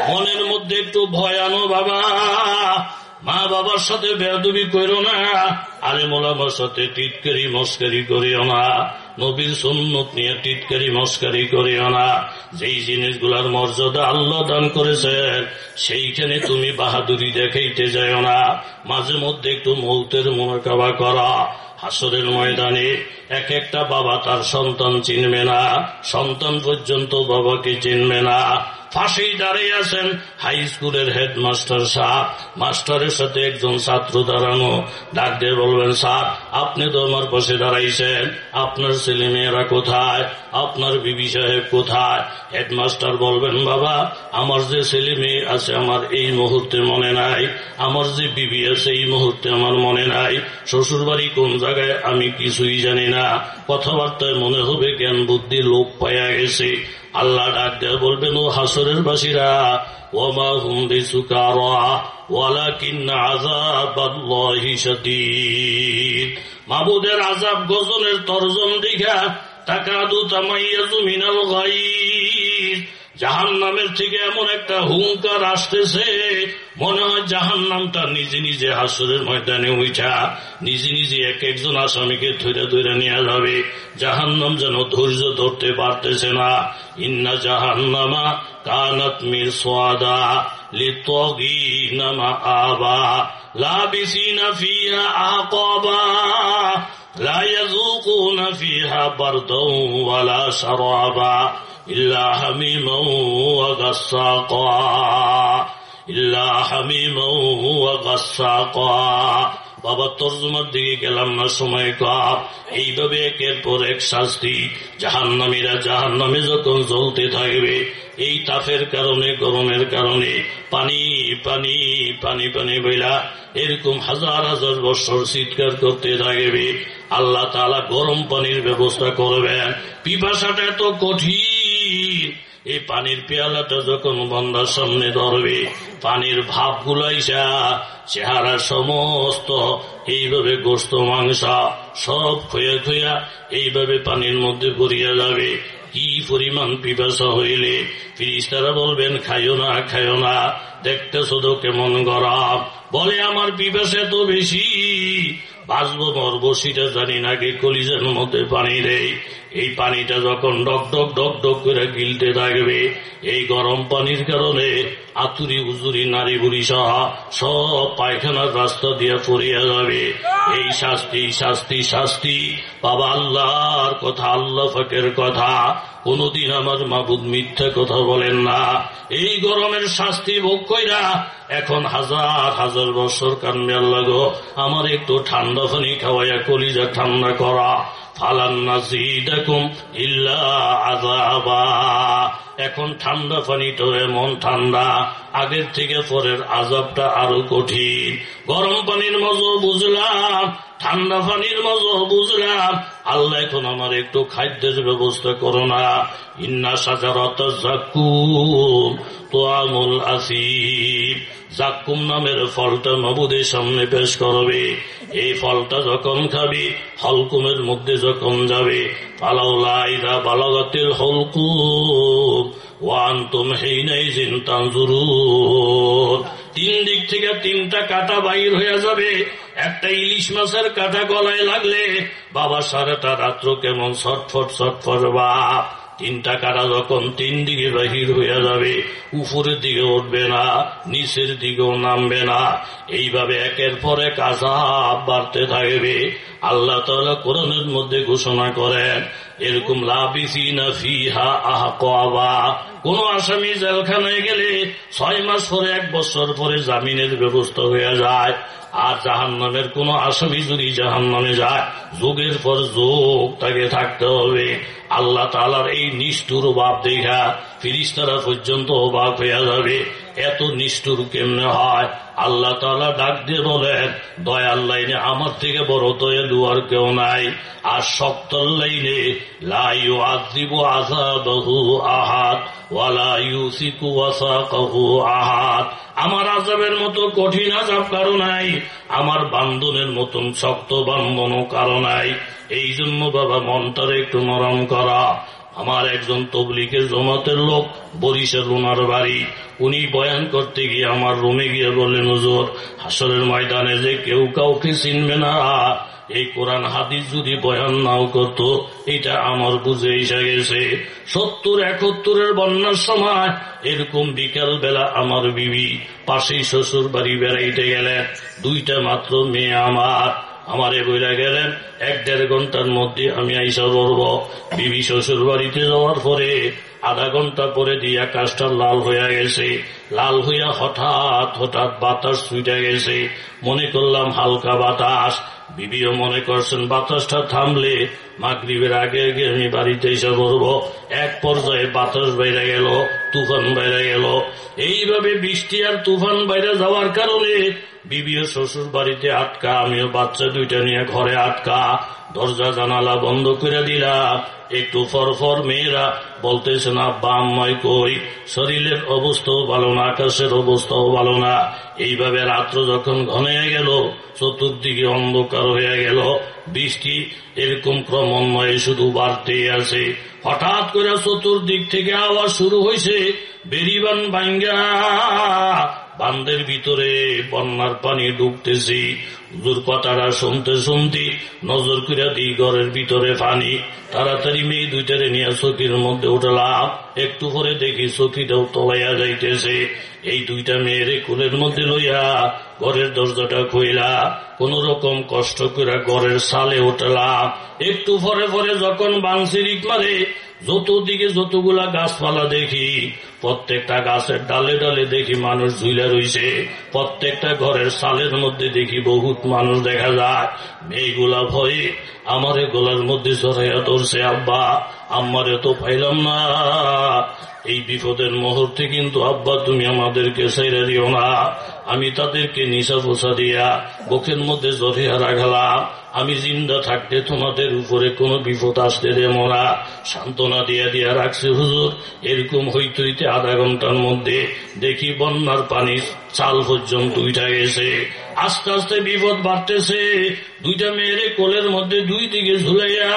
A: মনের মধ্যে একটু ভয়ানো বাবা। মা বাবার সাথে বেদবি করো না আরে মোলামার সাথে টিটকারি, মস্কারি করিও না। নবীর সুন্নত নিয়ে টিটকারি, মস্কারি করিও না। যেই জিনিসগুলার মর্যাদা আল্লাহ দান করেছেন, সেইখানে তুমি বাহাদুরি দেখাইতে যাও না। মাঝে মধ্যে একটু মৌতের মোনাকাবা করা। হাসরের ময়দানে এক একটা বাবা তার সন্তান চিনবে না। সন্তান পর্যন্ত বাবাকে চিনবে না। ফাঁসেই দাঁড়িয়ে আছেন হাই স্কুলের হেডমাস্টার সাহ মাস্টারের সাথে একজন ছাত্র দাঁড়ানো। ডাক দিয়ে বলবেন, স্যার, আপনি তো আমার পাশে দাঁড়াইছেন। আপনার ছেলে মেয়েরা কোথায়? আপনার বিবি সাহেব কোথায়? হেডমাস্টার বলবেন, বাবা, আমার যে ছেলে মেয়ে আছে আমার এই মুহূর্তে মনে নাই। আমার যে বিবি আছে এই মুহূর্তে আমার মনে নাই। শ্বশুর বাড়ি কোন জায়গায় আমি কিছুই জানি না। কথাবার্তায় মনে হবে জ্ঞান বুদ্ধি লোক পাইয়া গেছে। আল্লাহ ডাক দেয়া বলবেন, ও হাসরের বাসীরা ওমা হুম বিসুকারা ওয়ালাকিন আযাবাল্লাহি মাবুদের আযাব গজনের তরজন দিঘা তাকাদু তামাইয়াজু মিনাল গায়ব জাহান নামের থেকে এমন একটা হুঙ্কার আসতেছে মনে হয় জাহান নামটা নিজে নিজে হাসরের ময়দানে উঠা নিজে নিজে এক একজন আসামিকে ধরে ধরে নেওয়া যাবে জাহান নাম যেন ধৈর্য ধরতে পারতেছে না ইন্না জাহান্নামা কানাত মির সোয়াদা লিতগিনামা আবা লাবিসিনা ফিহা আকাবা لا يذوقون فيها بردا ولا شرابا إلا حميما وغساقا إلا حميما وغساقا বাবা তর্জমার দিকে গেলাম না সময় কাপ এইভাবে একের পর এক শাস্তি জাহান্নামীরা জাহান্নামে যখন জ্বলতে থাকবে এই তাপের কারণে গরমের কারণে পানি পানি পানি পানি বইলা এরকম হাজার হাজার বছর চিৎকার করতে থাকবে আল্লাহ তালা গরম পানির ব্যবস্থা করবেন পিপাসাটা এত কঠিন এই পানির পেয়ালাটা যখন বন্ধার সামনে ধরবে, পানির ভাব গুলাইসা চেহারা সমস্ত এইভাবে গোস্ত, মাংসা সব খোয়া খোয়া এইভাবে পানির মধ্যে পড়িয়া যাবে। কি পরিমাণ পিপাসা হইলে ফিরিস্তারা বলবেন, খাইও না খাইও না, দেখতে শুধু কেমন গরম। বলে, আমার পিপাস এত বেশি, বাঁচবো, মরবো, সেটা জানি না কে কলিজের মধ্যে পানি দেয় এই পানিটা যখন ডক ডক ডক ডক করে গিলতে থাকবে, এই গরম পানির কারণে আতুরি, উজুরি, নারী, বুড়ি সহ সব পায়খানার রাস্তা দিয়ে পড়িয়া যাবে। এই শাস্তি শাস্তি শাস্তি। বাবা আল্লাহর কথা, আল্লাহ ফটের কথা। কোনদিন আমার মাবুদ মিথ্যা কথা বলেন না। এই গরমের শাস্তি ভোগ কইরা এখন হাজার হাজার বছর কানবে আল্লাহ গো, আমার একটু ঠান্ডা পানি খাওয়াইয়া কলিজা ঠান্ডা করা। এখন ঠান্ডা পানিটা এমন ঠান্ডা, আগের থেকে পরের আজাবটা আরও কঠিন। গরম পানির মজো বুঝলাম ঠান্ডা পানির মজো বুঝলাম। আল্লাহ এখন আমার একটু খাদ্যের ব্যবস্থা করো না। ইন্না সাজারত জাকুম তোয়ামুল আসিফ জাকুম নামের ফলটা নবুদের সামনে পেশ করবে। এই ফলটা যখন খাবি, হলকুমের মধ্যে যখন যাবে পালাউলাইদা বালাগাতিল হলকুম ওয়ান তুম হেইনাই চিন্তান তিন দিক থেকে তিনটা কাটা বাইর হয়ে যাবে। একটা ইলিশ মাছের কাটা গলায় লাগলে বাবা সারাটা রাত্র কেমন ছটফট ছটফট বাপ। তিনটা কারা যখন তিন দিকে বাহির হইয়া যাবে উপরের দিকে উঠবে না, নিচের দিকেও নামবে না। এইভাবে একের পর আসাব বাড়তে থাকবে। আল্লাহ তালা কোরআনের মধ্যে ঘোষণা করেন, এরকম কোন আসামি জেলখানায় গেলে ছয় মাস পরে এক বছর পরে জামিনের ব্যবস্থা হয়ে যায়। আর জাহান নামের কোন আসামি যদি জাহান নামে যায়, যোগের পর যোগ তাকে থাকতে হবে। আল্লাহ তালার এই নিষ্ঠুর বাপ দেখা ফিরিস্তারা পর্যন্ত অবাক হইয়া যাবে। এত নিষ্ঠুর কেমনে হয়? আল্লাহ তালা ডাক দিয়ে বলেন, দয়াল লাইনে আমার থেকে বড় এ দুয়ার কেউ নাই। আর শক্তর লাইনে লাইও আজিব আজা বহু আহাত ওয়ালা ইউসিকু ওয়াসা কহু আহাত আমার আজাবের মতো কঠিন আজাব কারও নাই। আমার বান্ধনের মতন শক্ত বান্ধনও কারণ নাই। এই জন্য বাবা মনটারে একটু নরম করা। আমার একজন তবলিকের জমাতের লোক, বরিশের রুনার বাড়ি। উনি বয়ান করতে গিয়ে আমার রুমে গিয়ে বললেন, হুজুর হাসরের ময়দানে যে কেউ কাউকে চিনবে না। এই কোরআন হাদিস যদি বয়ান নাও করত, এটা আমার বুঝে এসে গেছে। সত্তর একাত্তরের বন্যার সময় এরকম বিকাল বেলা আমার বিবি পাশেই শ্বশুর বাড়ি বেড়াইতে গেলেন। দুইটা মাত্র মেয়ে আমার। আমারে বইলা গেলেন, এক দেড় ঘণ্টার মধ্যে আমি আইসা ধরব বিবি শ্বশুর বাড়িতে যাওয়ার পরে আধা ঘণ্টা পরে দিয়া আকাশটা লাল হইয়া গেছে। লাল হইয়া হঠাৎ হঠাৎ বাতাস ছুটে গেছে। মনে করলাম হালকা বাতাস বিবিও মনে করছেন বাতাসটা থামলে মাগরীবের আগে আগে আমি বাড়িতে এসে করব এক পর্যায়ে বাতাস বাইরে গেল, তুফান বাইরে গেল। এইভাবে বৃষ্টি আর তুফান বাইরে যাওয়ার কারণে বিবিও শ্বশুর বাড়িতে আটকা, আমিও বাচ্চা দুইটা নিয়ে ঘরে আটকা। দরজা জানালা বন্ধ করে দিলাম একটু ফরফর মেয়েরা বলতেছে, না, বাম মাই কই? শরীরের অবস্থাও ভালো না, আকাশের অবস্থাও ভালো না। এইভাবে রাত্র যখন ঘনে গেল, চতুর্দিকে অন্ধকার হয়ে গেল। বৃষ্টি এরকম ক্রমান্বয়ে শুধু বাড়তেই আছে। হঠাৎ করে চতুর্দিক থেকে আওয়াজ শুরু হয়েছে বেরিবান বাঙ্গা বান্ধের ভিতরে বন্যার পানি ডুবতেছি। হুজুর কথাটা শুনতে শুনতে নজর করে দিই ঘরের ভিতরে পানি। তাড়াতাড়ি মেয়ে দুইটারে নিয়ে চকির মধ্যে উঠলাম। একটু পরে দেখি চকিটাও তলাইয়া যাইতেছে। এই দুইটা মেয়েরে কুলের মধ্যে লইয়া ঘরের দরজাটা খুইলা। কোন রকম কষ্ট করে ঘরের সালে উঠলাম। একটু পরে পরে যখন বাংসিরিক মারে যতদিকে যতগুলা গাছপালা দেখি, প্রত্যেকটা গাছের ডালে ডালে দেখি মানুষ ঝুলে রইছে। প্রত্যেকটা ঘরের সালের মধ্যে দেখি বহুত মানুষ দেখা যায়। মেয়েগুলা ভয়ে আমারে গোলার মধ্যে চড়াইয়া ধরছে, আব্বা আমারে তো পাইলাম না। এই বিপদের মুহূর্তে কিন্তু আব্বা, তুমি আমাদেরকে ছেড়ে দিও না। আমি তাদেরকে নিশা পোষা দিয়া বুকের মধ্যে জড়িয়া রাখলাম। আমি জিন্দা থাকতে তোমাদের উপরে কোনো বিপদ আসতে দেব না। সান্ত্বনা দিয়া দিয়া রাখছে হুজুর। এরকম হইতে হইতে আধা ঘণ্টার মধ্যে দেখি বন্যার পানি চাল পর্যন্ত উঠা গেছে। আস্তে আস্তে বিপদ বাড়তেছে। দুইটা মেয়েরে কোলের মধ্যে দুই দিকে ঝুলাইয়া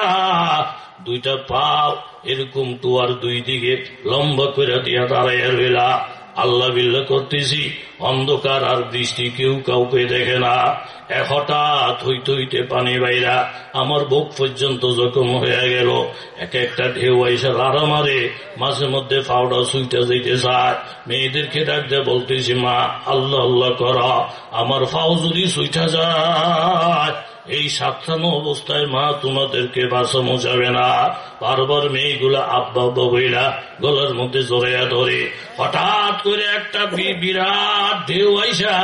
A: দুইটা পাও এরকম টুয়ার দুই দিকে লম্বা করে দিয়া দাঁড়াইয়া রইলা। আল্লাহ বিল্লা করতেছি। অন্ধকার আর বৃষ্টি কেউ কাউকে দেখে না। হঠাৎ হইতে হইতে পানি বাইরা আমার বুক পর্যন্ত জখম হয়ে গেল। এক একটা ঢেউ আইসা লাড়া মারে, মাঝে মধ্যে ফাউডা সুইটা যেতে চায়। মেয়েদেরকে ডাকতে বলতেছি, মা, আল্লাহ আল্লাহ করা, আমার ফাউ যদি সুইটা যায় এই সাবধান অবস্থায় মা তোমাদেরকে বাঁচানো যাবে না। বারবার মেয়েগুলা আব্বা আব্বা বইলা গলার মধ্যে জড়াইয়া ধরে। হঠাৎ করে একটা বিরাট ঢেউ আইসা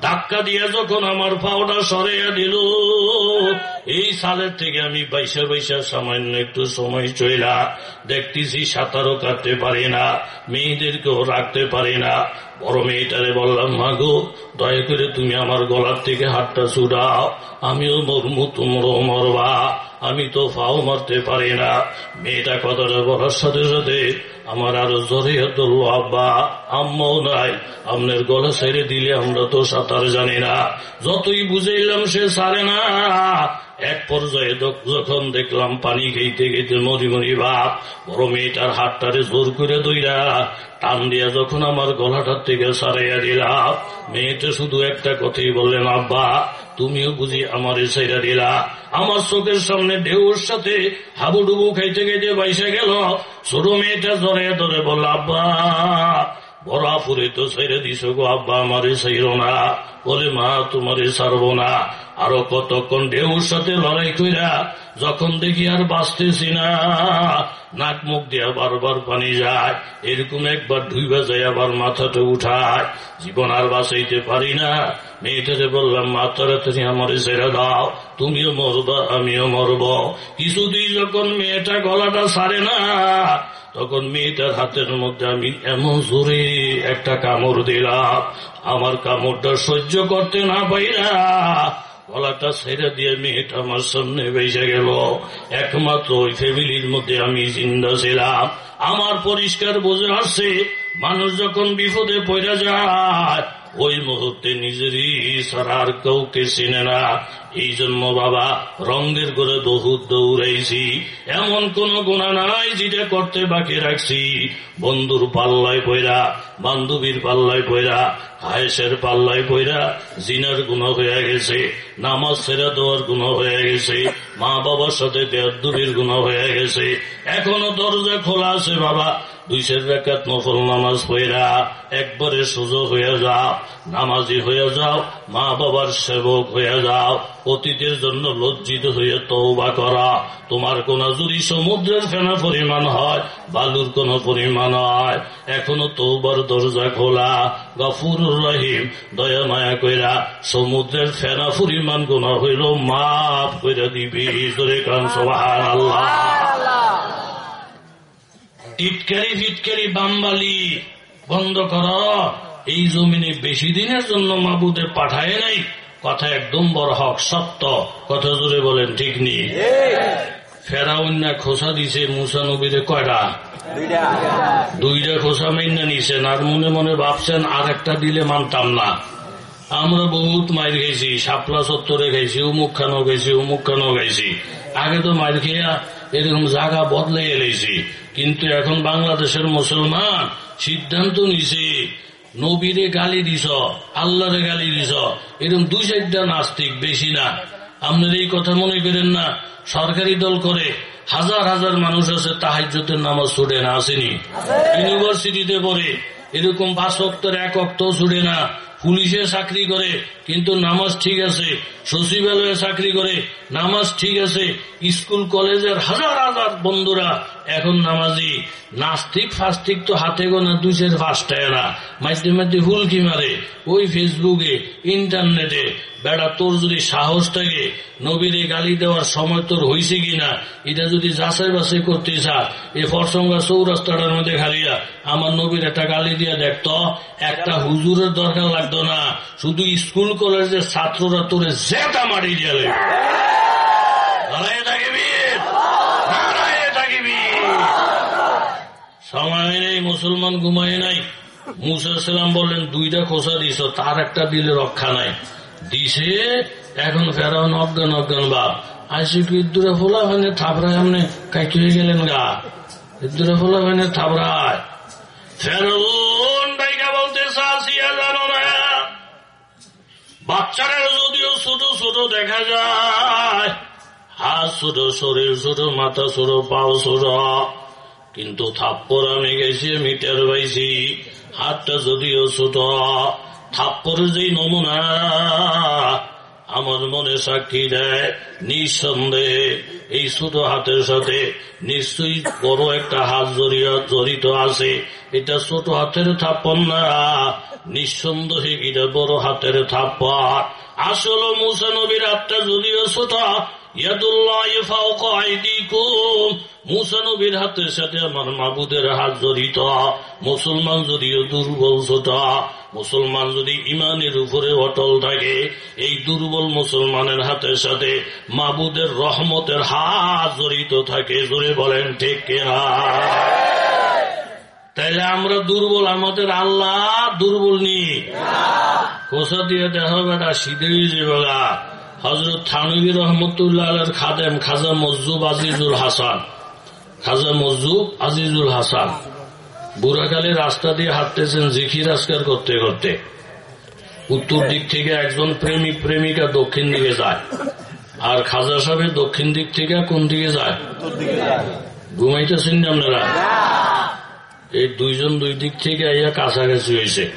A: ধাক্কা দিয়া যখন আমার পাওটা সরাইয়া দিল। এই সালের থেকে আমি বাইসা বাইসা সামান্য একটু সময় চইলা দেখতেছি সাঁতারও কাটতে পারি না, মেয়েদেরকেও রাখতে পারি না। বড় মেয়েটারে বললাম, মাগো, দয়া করে তুমি আমার গলার থেকে হাতটা ছুটাও আমিও মরমু, তোমরাও মরবা। আমি তো ফাও মারতে পারি না। মেয়েটা কথাটা বলার সাথে সাথে আমার আরও জোরে ধরলো আব্বা, আম্মাও নাই। আপনার গলা ছেড়ে দিলে আমরা তো সাঁতার জানি না। যতই বুঝাইলাম সে সারে না। এক পর্যায়ে যখন দেখলাম পানি খেতে খেতে মরি মরি বাপ বড় মেয়েটার হাতটারে জোর করে দইরা টান দিয়া যখন আমার গলাটার থেকে সারাইয়া দিলাম মেয়েটা শুধু একটা কথাই বললেন, আব্বা, তুমিও বুঝি আমার সাইরা দিলা। আমার চোখের সামনে ঢেউর সাথে হাবুডুবু খাইতে খাইতে বাইসে গেল। ছোট মেয়েটা জড়াইয়া ধরে বলল, আব্বা বড় আপুরে তো ছেড়ে দিস গো আব্বা আমারে ছেড় না। বলে, মা, তোমারে ছাড়বো না। আরও কতক্ষণ ঢেউর সাথে লড়াই কইরা যখন দেখি আর বাঁচতেছি না, নাক মুখ দিয়া বারবার পানি যায়, এরকম একবার ধুইবা যায় আবার মাথাটা উঠায়। জীবন আর বাঁচাইতে পারি না। মেয়েটারে বললাম, মা, তাড়াতাড়ি আমার ছেড়ে দাও, তুমিও মরবা, আমিও মরব। কিছুদিন যখন মেয়েটা গলাটা সারে না তখন মেয়েটার হাতের মধ্যে আমি এমন জোরে একটা কামড় দিলাম। আমার কামড়টা সহ্য করতে না পাইরা গলাটা ছেড়ে দিয়ে মেয়েটা আমার সামনে বেঁচে গেল। একমাত্র ওই ফ্যামিলির মধ্যে আমি জিন্দা ছিলাম। আমার পরিষ্কার বোঝা আসছে, মানুষ যখন বিপদে পড়ে যায় ওই মুহূর্তে নিজেরই ছাড়া আর কাউকে চিনে না। এই জন্য বাবা, রঙের করে বহুত দৌড়াইছি। এমন কোন গুণা নাই যেটা করতে বাকি রাখছি। বন্ধুর পাল্লায় পয়রা বান্ধবীর পাল্লায় পয়রা হায়েসের পাল্লায় পয়রা জিনার গুণ হয়ে গেছে, নামাজ ছেড়ে দেওয়ার গুণ হয়ে গেছে মা বাবার সাথে বেদুবির গুণ হয়ে গেছে। এখনও দরজা খোলা আছে বাবা। দুই চার রাকাত নফল নামাজ পড়া একবারে সোজো হয়ে যাও নামাজি হয়ে যাও, মা বাবার সেবক হয়ে যাও, অতীতের জন্য লজ্জিত হয়ে তৌবা করা। তোমার কোন যদি সমুদ্রের ফেনা পরিমাণ হয়, বালুর কোন পরিমাণ হয়, এখনও তৌবার দরজা খোলা। গফুর রহিম, দয়া মায়া কইরা সমুদ্রের ফেনা পরিমাণ কোন হইল, মাফ কইরা দিবি। কান সোহান আল্লাহ টিটকারি ফিটকারি বাম্বালি, বন্ধ কর। এই জমিনে বেশি দিনের জন্য মাবুদের পাঠায় নাই। কথা একদম বড় হক, সত্য। কথা জোরে বলেন, ঠিক নেই ফেরাউন্না খোসা দিছে মুসা নবীরে কয়টা? দুইটা খোসা মাইনা নিছেন আর মনে মনে ভাবছেন, আর একটা দিলে মানতাম না। আমরা বহুত মাইর গেছি শাপলা চত্বরে গেছি উমুক খানো গেছি উমুক খানো গেছি আগে তো মাইর খেয়া এরকম জায়গা বদলে এলেছি। কিন্তু এখন বাংলাদেশের মুসলমান সিদ্ধান্ত নিছে, নবীরে গালি দিছ, আল্লাহরে গালি দিস এরকম দুই চারটা নাস্তিক বেশি না। আপনার এই কথা মনে করেন না, সরকারি দল করে হাজার হাজার মানুষ আছে তাহাজ্যতের নামাজ ছুটে না, আসেনি। ইউনিভার্সিটিতে পড়ে, এরকম পাঁচ অক্টর এক অক্ট ছুটে না, পুলিশে চাকরি করে কিন্তু নামাজ ঠিক আছে, সচিবালয়ে চাকরি করে, নামাজ ঠিক আছে, স্কুল, কলেজের হাজার হাজার বন্ধুরা এখন নামাজি। নাস্তিক, ফাস্তিক তো হাতে গোনা দুইশের ফাঁসটায় না। মাঝে মাঝে হুলকি মারে। ওই ফেসবুকে, ইন্টারনেটে, বেড়া তোর যদি সাহস থাকে, নবীরে গালি দেওয়ার সময় তোর হয়েছে কিনা, এটা যদি যাচাই বাছাই করতে চা এই ফরসঙ্গা চৌরাস্তাটার মধ্যে খালিয়া আমার নবীর একটা গালি দিয়া দেখতো, একটা হুজুরের দরকার লাগতো না। শুধু স্কুল কলেজের ছাত্ররা তোরে জেতা মারি থাকিবি? সময় নেই মুসলমান ঘুমায় নাই। মুসাল্লাম বললেন, দুইটা খোসা দিছ, তার একটা দিলে রক্ষা নাই। দিছে, এখন ফেরাউন অজ্ঞান অজ্ঞান বাপ। আইসি কি ইদ্দুরে ফোলা মানে থাপড়ায় এমনি কাইতে গেলেন গা? ইদ্দুরে ফোলা মানে থাপড়ায়। ফেরাউন বাচ্চারা যদিও ছোট ছোট দেখা যায়। হাত ছোট শরীর ছোট মাথা ছোট পাও ছোট কিন্তু থাপ্পর আমি গেছি, মিটার পাইছি। হাতটা যদিও ছোট থাপ্পর যেই নমুনা আমার মনে সাক্ষী দেয় নিঃসন্দেহে। এই ছোট হাতের সাথে নিশ্চয়ই বড় একটা হাত জড়িয়া জড়িত আছে। এটা ছোট হাতের থাপ্পন না। নিঃসন্দেহে এটা বড় হাতের থাপ্পা আসল মুসানবীর আত্মা যদিও ছোট মুসানবীর হাতের সাথে আমার মাবুদের হাত জড়িত। মুসলমান যদিও দুর্বল ছোট মুসলমান যদি ইমানের উপরে অটল থাকে, এই দুর্বল মুসলমানের হাতের সাথে মাবুদের রহমতের হাত জড়িত থাকে, জোরে বলেন, ঠিক কেনা? তাইলে আমরা দুর্বল, আমাদের আল্লাহ দুর্বল নি। কোষা দিয়ে দেখা বেটা সিদ্ধি যে বেলা হজরত থানবী রহমতুল্লাহ খাদেম খাজা মজুব আজিজুল হাসান। খাজা মজুব আজিজুল হাসান। বুড়াকালী রাস্তা দিয়ে হাঁটতেছেন জিখির আজকার করতে করতে। উত্তর দিক থেকে একজন প্রেমিক, প্রেমিকা দক্ষিণ দিকে যায়। আর খাজা সাহেব দক্ষিণ দিক থেকে কোন দিকে যায়? ঘুমাইতেছেন আপনারা? এই দুইজন দুই দিক থেকে আইয়া কাছাকাছি হয়েছে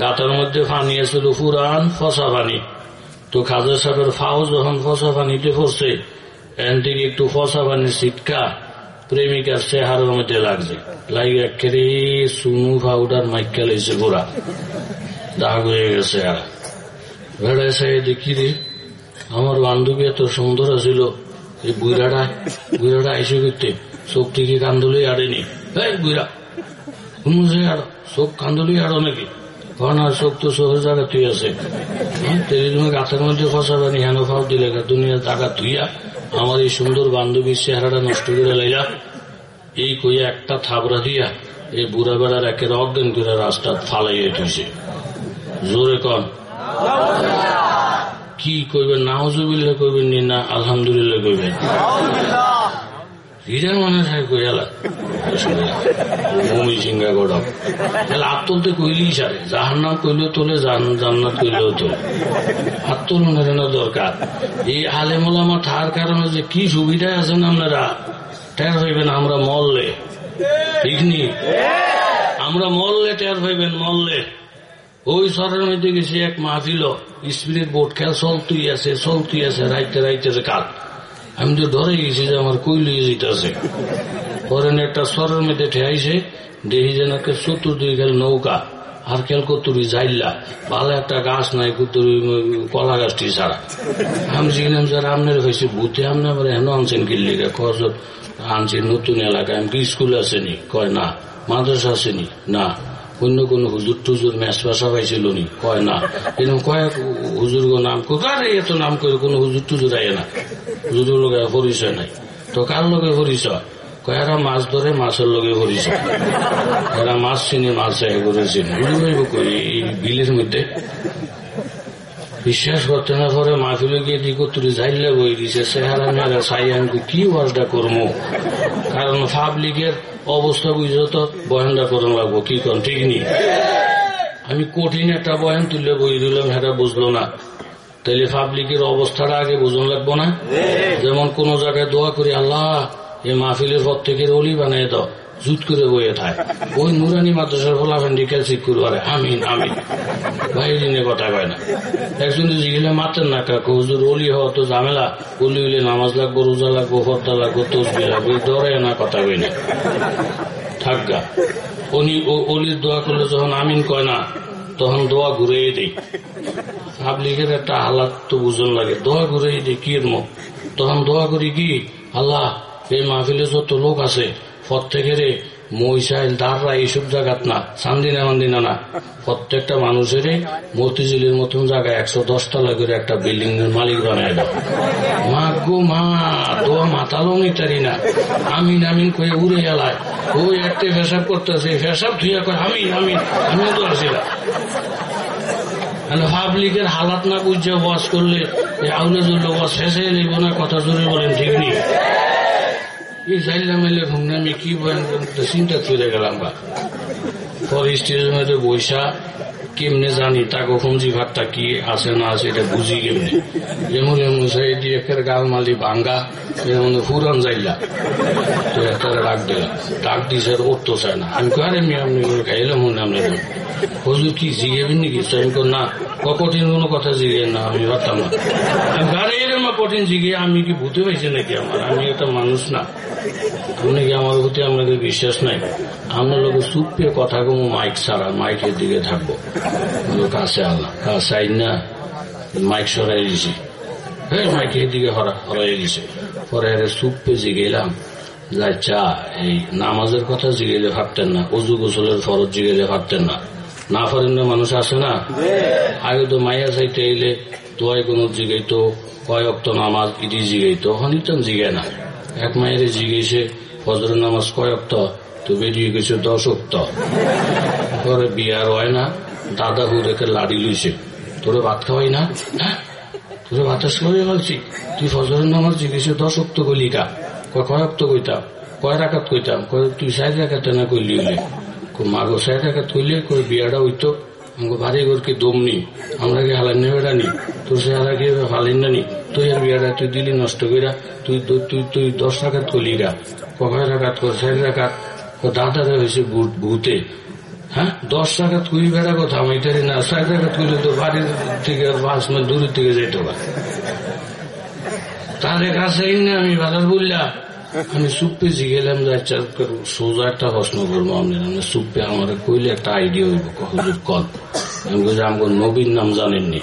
A: গাতার মধ্যে পানি আছিল পুরান ফসা পানি। তো খাজা সাহেবের ফাও যখন ফসা পানিতে পড়ছে এন থেকে একটু ফসা পানি সিটকা প্রেমিকার চেহারার মধ্যে লাগছে। লাগে একেবারে সুনু পাউডার মাইকা লেছে গোড়া দাগ হয়ে গেছে আর। ভেড়ায় সাই দেখি রে, আমার বান্ধবী এত সুন্দর ছিল এই বুড়াটা বুড়াটা আইসে করতে চোখ থেকে কান্দলে আড়েনি এই বুড়া, শুনছে আর চোখ কান্দলে আড়ো নাকি? কারণ আর চোখ তো চোখের জায়গা তুই আছে তুমি গাছের মধ্যে ফসা পানি হেন ফাও দিলে দুনিয়ার জায়গা তুইয়া আমার এই সুন্দর বান্ধবীর চেহারাটা নষ্ট করে লাইলা। এই কইয়া একটা থাবড়া দিয়া এই বুড়া বেড়ার একের অজ্ঞান করে রাস্তা ফালাইয়া তুইছে জোরে কন। কি কইবেন নাহজুবিল্লা কইবেন নি না, আলহামদুলিল্লাহ কইবেন। হীরার মানুষ হয় কইয়ালা মমি সিঙ্গা গড়ক তাহলে হাত তুলতে কইলেই সারে। যাহার নাম কইলেও তোলে জান্নাত কইলেও তোলে। না দরকার। এই আলেমুলামা থার কারণে যে কি সুবিধা আছেন আপনারা, টের হইবেন আমরা মরলে। ঠিক নি? আমরা মল্লে টের পাইবেন মল্লে ওই শহরের মধ্যে গেছি এক মাহফিল স্পিরিট বোর্ড খেল চলতুই আছে চলতুই আছে, রাইতে রাইতে কাল। আমি তো ধরে গেছি যে আমার কই লিয়ে যেতেছে পরে একটা শহরের মধ্যে ঠেয়াইছে দেখি যেন একটা চতুর্দিকে গেল নৌকা, আর খেল কতুরি যাইলা ভালো একটা গাছ নাই কতুরি কলা গাছটি ছাড়া। আমি জিগলাম স্যার, আপনার হয়েছে ভূতে, আপনি আবার হেন আনছেন কিনলি কজ আনছি, নতুন এলাকায়, আমি কি স্কুল আসেনি কয়, না, মাদ্রাসা আসেনি না। অন্য কোন হুজুর টুজুর ম্যাচ পাশা পাইছিল নি, কয় না। এরকম কয়েক হুজুর গো নাম কারে এত নাম করে কোন হুজুর টুজুর আয় না। হুজুর লোক পরিচয় নাই। তো কার লোকে পরিচয়? কয়েরা মাছ ধরে, মাছের লোকে পরিচয়। এরা মাছ চিনি, মাছ চাই করেছেন এই বিলের মধ্যে। বিশ্বাস করতে না পরে মাহফিলে গিয়ে দিকত্তরি যাইলে বই দিছে, চেহারা মেয়েরা চাই আমি কি ওয়াজটা করব কারণ পাবলিকের অবস্থা বুঝে তো, বয়ানটা করুন লাগবো, কি কন, ঠিক নি? আমি কঠিন একটা বয়ান তুললে বই দিলাম, সেটা বুঝলো না। তাইলে পাবলিকের অবস্থাটা আগে বুঝন লাগবো না? যেমন কোন জায়গায় দোয়া করি, আল্লাহ, এই মাহফিলের পর থেকে অলি বানিয়ে দাও। জুত করে বইয়ে থাকে ওই নুরানি মাদ্রাসার ফলাফেন্ডি ক্যালসিক করবারে আমিন আমিন। বাইরে নিয়ে কথা কয় না। একজন জিগিলে মাতেন না কাকু, হুজুর অলি হওয়া তো ঝামেলা। অলি উলি নামাজ লাগবো, রোজা লাগবো ফর্দা লাগবো, তসবি লাগবো ধরে না কথা কই না। থাকগা উনি অলির দোয়া করলে যখন আমিন কয় না, তখন দোয়া ঘুরে দিই। পাবলিকের একটা হালাত তো বুঝন লাগে। দোয়া ঘুরে দিই, কি তখন দোয়া করি কি? আল্লাহ, এই মাহফিলে যত লোক আছে প্রত্যেকের মহিষাইল, দাররা এইসব জায়গাত না, চান্দিনা মান্দিনা না। প্রত্যেকটা মানুষের মতিঝিলের মতন জায়গায় একশো দশ তলা করে একটা বিল্ডিং এর মালিক বানায় মা গো মা, দোয়া মাতালো নিতারি না। আমিন আমিন করে উড়ে এলায় ওই একটা ফেসাব করতেছে ফেসাব ধুইয়া করে আমি আমি আমিও তো আসিলাম পাবলিকের হালাত না বুঝছে ওয়াজ করলে আউলে জুড়লে ওয়াজ শেষে নিব না, কথা জোরে বলেন, ঠিক নেই। এই চাইলাম এলে আমি কি বলেন চিন্তা তুলে গেলাম বা। পরে মধ্যে বৈশা কেমনে জানি তাকে ফমজি ভাতটা কি আছে না আছে এটা বুঝি কেমনে যেমন এমন সেই দিয়ে গাল মালি ভাঙ্গা, যেমন ফুরান যাইলা, তো একটা ডাক দিলাম। ডাক দিছে উঠতো চায় না। আমি কারে আমি আপনি খাইলাম মনে আপনি হজুর, কি জিগেবেন নাকি আমি না কঠিন কোনো কথা জিগে না, আমি ভাবতাম না। গাড়ি এরম কঠিন জিগে, আমি কি ভূতে পাইছি নাকি আমার? আমি একটা মানুষ না। আপনি কি আমার প্রতি আপনাদের বিশ্বাস নাই? আমরা লোক চুপ পেয়ে কথা কমো, মাইক ছাড়া, মাইকের দিকে থাকব। কাছে আল্লাহ কাছে না মাইক সরাই দিছি মাইকের দিকে হরাই দিছে পরে চুপ জিগেলাম যাই চা এই নামাজের কথা জিগেলে ভাবতেন না অজু গোসলের ফরজ জিগেলে ভাবতেন না না পারেন না মানুষ আসে না আগে তো মাইয়া চাইতে এলে দোয়াই কোন জিগাইতো কয় অক্ত নামাজ ইডি জিগাইতো হনিতন জিগে না এক মায়ের জিগেছে ফজরের নামাজ কয় অক্ত তো বেরিয়ে গেছে দশ অক্ত পরে বিয়ার হয় না দাদা হুরেকে লাড়ি লইছে। তোরে ভাত খাওয়াই না? হ্যাঁ? তোরে ভাতাস করে বলছি তুই ফজরের নামাজ জিগেছে দশ অক্ত গলিকা কয় অক্ত কইতাম? কয় রাখাত কইতাম? কয়, তুই সাইড রাখাতে না কইলি মাগো সাইড রাখাত কইলে কই বিয়াটা হইতো। আমাকে ভারী ঘরকে দম নি। আমরা কি হালান নেবে নি? তোর সে হারা কি হালিন না নি? তুই আর বিয়াটা তুই দিলি নষ্ট কইরা, তুই তুই তুই দশ রাখাত কলিরা কয় রাখাত কর সাইড রাখাত দাদারা হয়েছে ভূতে। হ্যাঁ? দশ টাকাত কুড়ি বেড়া কথা, আমি এটাই না ষাট টাকাত কুড়ি তো বাড়ির থেকে পাঁচ মাইল দূরের থেকে যেতে পারে। তাদের কাছে না আমি বাজার বললাম, আমি সুপ্পে জিগেলাম যে আচ্ছা সোজা একটা প্রশ্ন করব আমি সুপ্পে আমার কইলে একটা আইডিয়া হইব হুজুর কল আমি বলছি আমাকে নবীর নাম জানেননি?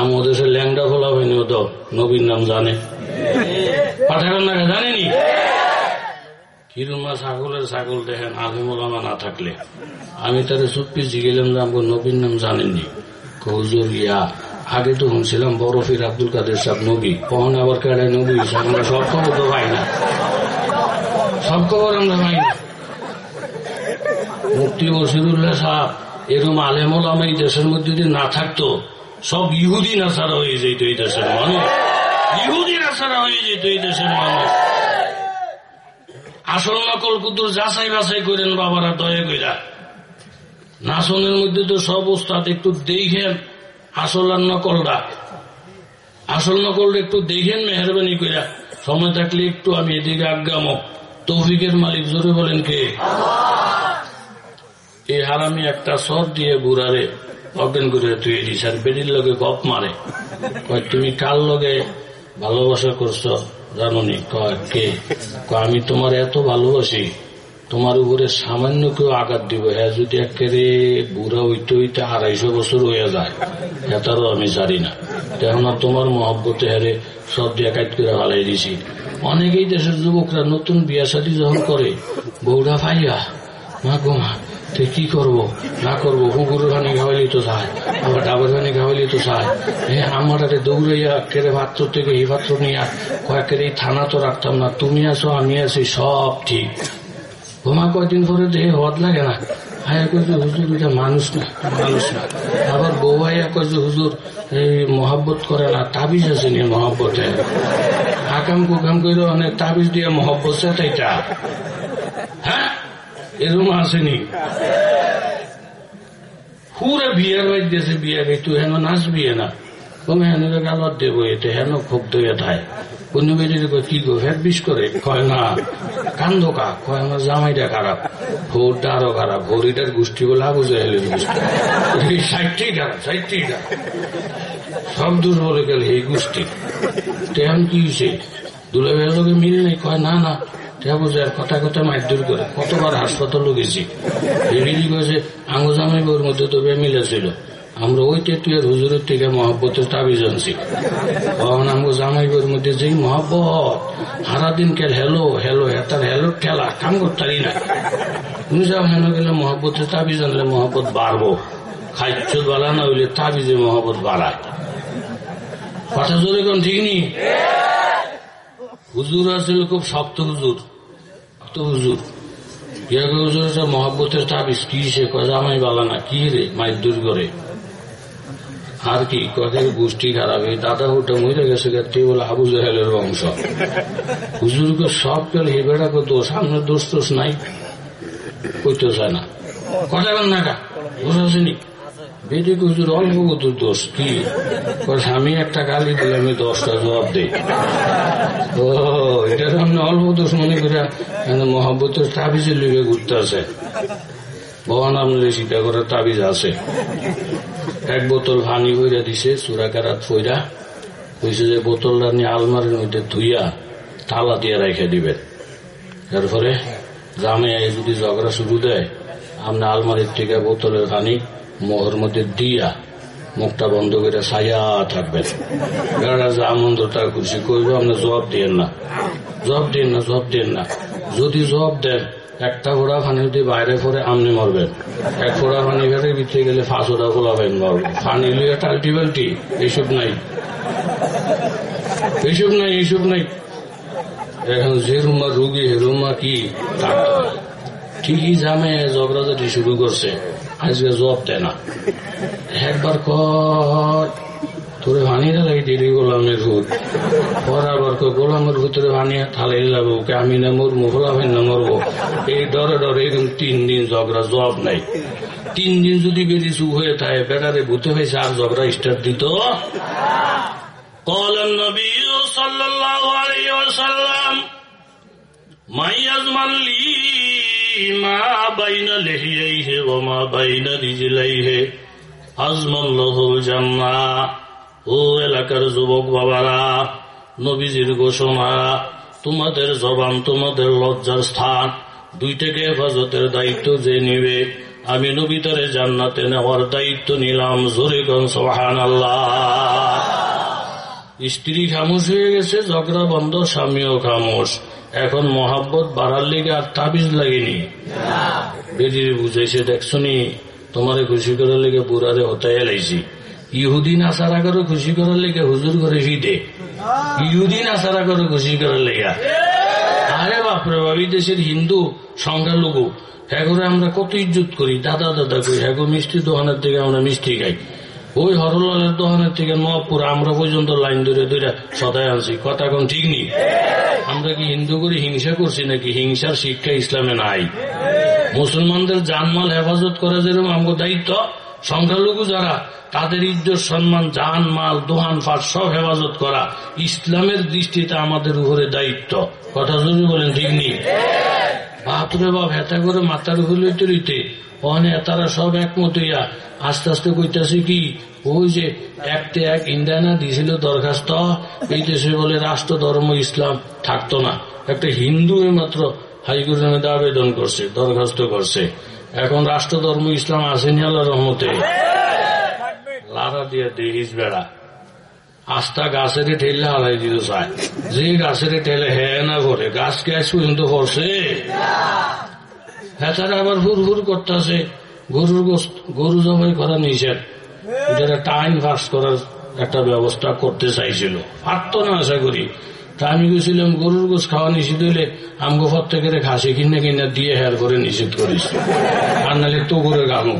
A: আমার দেশে ল্যাংডা ফলা হয়নি তো নবীর নাম জানে। পাঠাবেন না জানেনি? হিরুমা ছাগলের ছাগল দেখেন আলিমুলামা না থাকলে। আমি তাদের সুপ্পি জিগেলাম যে আমাকে নবীর নাম জানেননি। হুজুর, ইয়া, আগে তো শুনছিলাম বরফির আব্দুল কাদের সাহেব নবী। কখন আবার কেড়ে নবী আমরা সব খবর তো পাই না। সব খবর আমরা পাই না। মুক্তি বসিরুল্লাহ সাহেব এরকম আলেমল আমি এই দেশের মধ্যে যদি না থাকতো, সব ইহুদি নাসারা হয়ে যেত এই দেশের মানুষ। ইহুদি নাসারা হয়ে যেত এই দেশের মানুষ। আসল নকল কুতুর যাচাই বাছাই করেন বাবারা, দয়া কইরা। নাচনের মধ্যে তো সব ওস্তাদ একটু দেখেন আসল আর নকলটা। আসল নকলটা একটু দেখেন মেহরবানি কইরা। সময় থাকলে একটু আমি এদিকে আজ্ঞাম তৌফিকের মালিক জোরে বলেন কে? এই হারামি একটা সব দিয়ে বুড়ারে অজ্ঞান করে তুই দিস আর বেডির লগে গপ মারে। তুমি কার লগে ভালোবাসা করছ? কয়, কে? আমি তোমার এত ভালোবাসি, তোমার উপরে সামান্য কেউ আঘাত দিব। হ্যাঁ যদি একেবারে বুড়া হইতে হইতে আড়াইশো বছর হয়ে যায় এটারও আমি জানি না। আর তোমার মহব্বতে হারে সব দিয়ে কাজ করে ভালাই দিছি। অনেকেই দেশের যুবকরা নতুন বিয়া শাদী যখন করে বৌড়া ভাইয়া মা গো মা তো কি করব? না করব? কুকুরের পানি খাওয়াইলি তো চায় আবার ডাবের পানি খাওয়াইলি তো চায় হ্যাঁ আমার আরে দৌড়াইয়া কেড়ে পাত্র থেকে এই পাত্র নিয়ে কয়েকের এই থানা তো রাখতাম না। তুমি আছো, আমি আছি, সব ঠিক। ঘুমা কয়দিন পরে দেহে হদ লাগে না। হায়া কইছে, হুজুর, এটা মানুষ না মানুষ না। আবার বৌভাইয়া কইছে, হুজুর, এই মহাব্বত করে না, তাবিজ আছে নি মহাব্বতে? আকাম কুকাম করে অনেক তাবিজ দিয়ে মহব্বত সেটাইটা এরকম আসেনি। পুরা বিয়ার বাই দিয়েছে বিয়া গাই তুই হেন নাচ বিয়ে না। কমে হেন গালত দেবো এতে, হেন খুব দইয়া থায় অন্য বেরিয়ে কি গো ফ্যাট বিষ করে? কয় না, কান্দ কা? কয়, আমার জামাইটা খারাপ। ভোরটা আরও খারাপ, ভরিটার গোষ্ঠী বলে বুঝে হেলে ষাটটি খারাপ ষাটটি খারাপ। সব দূর বলে গেল, এই গোষ্ঠী। তেমন কি হয়েছে দুলাভের লোকে মিল নেই, কয় না না। কথা আমরা ওই তেতুয়ের হুজুরের থেকে মহব্বতের তাবিজ আনছি। তখন আমগো জামাই মধ্যে যেই মহব্বত সারাদিন কেল হেলো হেলো হেতার হেলো ঠেলা কাম করতারি না তুমি যাও হেন গেলে মহব্বতের তাবিজ আনলে মহব্বত বাড়বো খাইচ্ছ বালা না হইলে তাবিজে মহব্বত বাড়ায় কথা জোরে কোন ঠিক নি? হুজুর আসলে খুব শক্ত হুজুর শক্ত হুজুর। ইয়াকে হুজুর মহব্বতের তাবিজ কি সে জামাই বালা না। কি রে মাইর দূর করে আর কি? কদের গোষ্ঠী খারাপ। এই দাদা হুটা মরে গেছে তে বলে আবু জাহেলের বংশ। হুজুরকে সব পেলে হে বেড়া দোষ? সামনে দোষ টোষ নাই। কইতে চায় না। কথা না কা আসেনি বেদিক হুজুর, অল্প কত দোষ, কি? আমি একটা গালি দিলে, আমি দশটা জবাব দিই। ও, এটা তো সামনে অল্প দোষ মনে করে মহব্বতের তাবিজে লিখে ঘুরতে ভগবান আপনাদের স্বীকার করার তাবিজ আছে। এক বোতল ভাঙি হইরা দিছে চুরাকারাত ফইরা। কইছে যে বোতলটা নিয়ে আলমারির মধ্যে ধুইয়া তালা দিয়ে রেখে দিবেন। এরপরে জামে যদি ঝগড়া শুরু দেয়, আপনি আলমারির থেকে বোতলের পানি মোহর মধ্যে দিয়া মুখটা বন্ধ করে সাইয়া থাকবেন বেড়া যে খুশি করব আপনি জবাব দিয়েন না। জবাব দিন না, জবাব দিন না। যদি জবাব দেন, একটা ফোড়া পানি যদি বাইরে পরে আমনি মরবেন। এক ফোড়া পানি ঘাটে ভিতরে গেলে ফাঁসোটা খোলাবেন মরবেন পানি লিয়ে টাল্টি বাল্টি এইসব নাই। এইসব নাই এইসব নাই। এখন যে রুমা রুগী রুমা কি? ঠিকই জামে ঝগড়াঝাটি শুরু করছে। আজকে জব দেয় না একবার কর তোরে ভানিয়ে লাগে দেরি গোলামের ভূত পর আবার গোলামের ভূতরে ভানিয়ে থালাই যাবো ওকে আমি না মরবো গোলামের না মরবো এই ডরে ডরে এরকম তিন দিন ঝগড়া জব নাই তিন দিন যদি বেশি চুপ হয়ে থাকে বেটারে ভূতে হয়েছে আর ঝগড়া স্টার্ট দিত قال النبي صلى الله عليه وسلم من يضمن لي ما بين لحييه وما بين رجليه আজমান লহুল জান্না ও এলাকার যুবক বাবারা নবীজির ঘোষণা তোমাদের জবান তোমাদের লজ্জার স্থান দুইটাকে হেফাজতের দায়িত্ব যে নিবে আমি নবীতারে জান্নাতে নেওয়ার দায়িত্ব নিলাম জোরেগঞ্জ সোহান আল্লাহ স্ত্রী খামোশ হয়ে গেছে, ঝগড়া বন্ধ, স্বামীও খামোশ। এখন মহাব্বত বাড়ার লেগে আর তাবিজ লাগেনি। বেরিয়ে বুঝাইছে, দেখছনি, তোমারে খুশি করার লেগে বুড়ারে হতাই এলাইছি ইহুদিন আসারা করে খুশি করার লেগে হুজুর করে ফিটে ইহুদিন আসারা করে খুশি করার লেগা। আরে বাপরে বাবি দেশের হিন্দু সংখ্যালঘু হ্যাঁ আমরা কত ইজ্জত করি, দাদা দাদা করি হ্যাঁ মিষ্টি দোকানের থেকে আমরা মিষ্টি খাই। ওই হরলালের দোকানের থেকে নপুর আমরা পর্যন্ত লাইন ধরে ধরে সদায় আনছি। কথা কোন ঠিক নেই? আমরা কি হিন্দু করে হিংসা করছি নাকি? হিংসার শিক্ষা ইসলামে নাই। মুসলমানদের জানমাল হেফাজত করা যেরকম আমাদের দায়িত্ব, সংখ্যালঘু যারা, তাদের ইজ্জত, সম্মান জান মাল দোহান ফাট সব হেফাজত করা ইসলামের দৃষ্টিতে আমাদের উপরে দায়িত্ব। কথা যদি বলেন ঠিক নেই? বাপরে বাপ হেতা করে মাথার উপরে তৈরিতে অনে তারা সব একমত হইয়া আস্তে আস্তে কইতাছে কি ওই যে একতে এক ইন্ডিয়ানা দিয়েছিল দরখাস্ত এই দেশে বলে রাষ্ট্র ধর্ম ইসলাম থাকতো না। একটা হিন্দু মাত্র হাইকোর্টের মধ্যে আবেদন করছে দরখাস্ত করছে। এখন রাষ্ট্র ধর্ম ইসলাম আসেনি আল্লাহ রহমতে। লারা দিয়ে দেহিস বেড়া। আস্তা গাছের ঠেলে হালাই দিতে চায়। যে গাছের ঠেলে হে না করে গাছ কে পর্যন্ত পড়ছে হ্যাঁ আবার হুর হুর করতেছে, গরুর গরু জবাই করা নিষেধ। যেটা টাইম পাস করার একটা ব্যবস্থা করতে চাইছিল। পারত না আশা করি। তা আমি গেছিলাম গরুর গোস খাওয়া নিষেধ হইলে আমগো পর থেকে খাসি কিনে কিনে দিয়ে হেয়ার করে নিষেধ করিস। আর নাহলে তো করে গামু।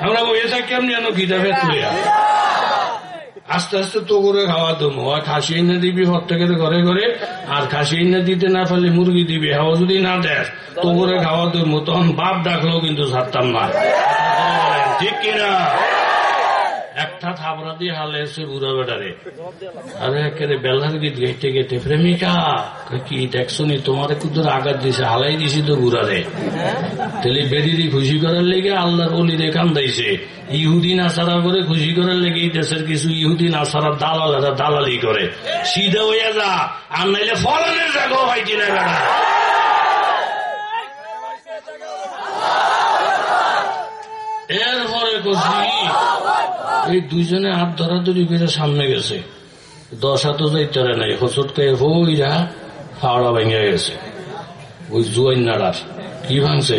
A: আমরা বইয়ে থাকি, আমি যেন গিটা ফেট লইয়া আস্তে আস্তে তো করে খাওয়া দেবো আর খাসি এনে দিবি প্রত্যেকের ঘরে ঘরে, আর খাসি এনে দিতে না পারলে মুরগি দিবি। হাওয়া যদি না দেয়, তো করে খাওয়া দেবো তখন বাপ ডাকলেও কিন্তু ছাড়তাম না। ঠিক কিনা? একটা থাবড়া দিয়ে হালে এসে বুড়া বেটারে আরে একেবারে বেলার গীত গাইতে গেতে প্রেমিকা কি দেখছ নি তোমার কুদুর আঘাত দিছে, হালাই দিছি তো বুড়ারে। তাহলে বেরিয়ে খুশি করার লেগে আল্লাহর বলি রে কান্দাইছে। ইহুদি নাসারা করে খুশি করার লেগে দেশের কিছু ইহুদি নাসারা দালালেরা দালালি করে। সিধা হইয়া যা, আর নাইলে ফলনের জায়গাও হয়টি না বেড়া এরপরে এই দুইজনে হাত ধরাধরি করে সামনে গেছে। দশ হাতও যাইতে নাই হসট কে হইরা ফাওড়া ভেঙে গেছে। ওই জুয়াই নাড়ার কি ভাঙছে?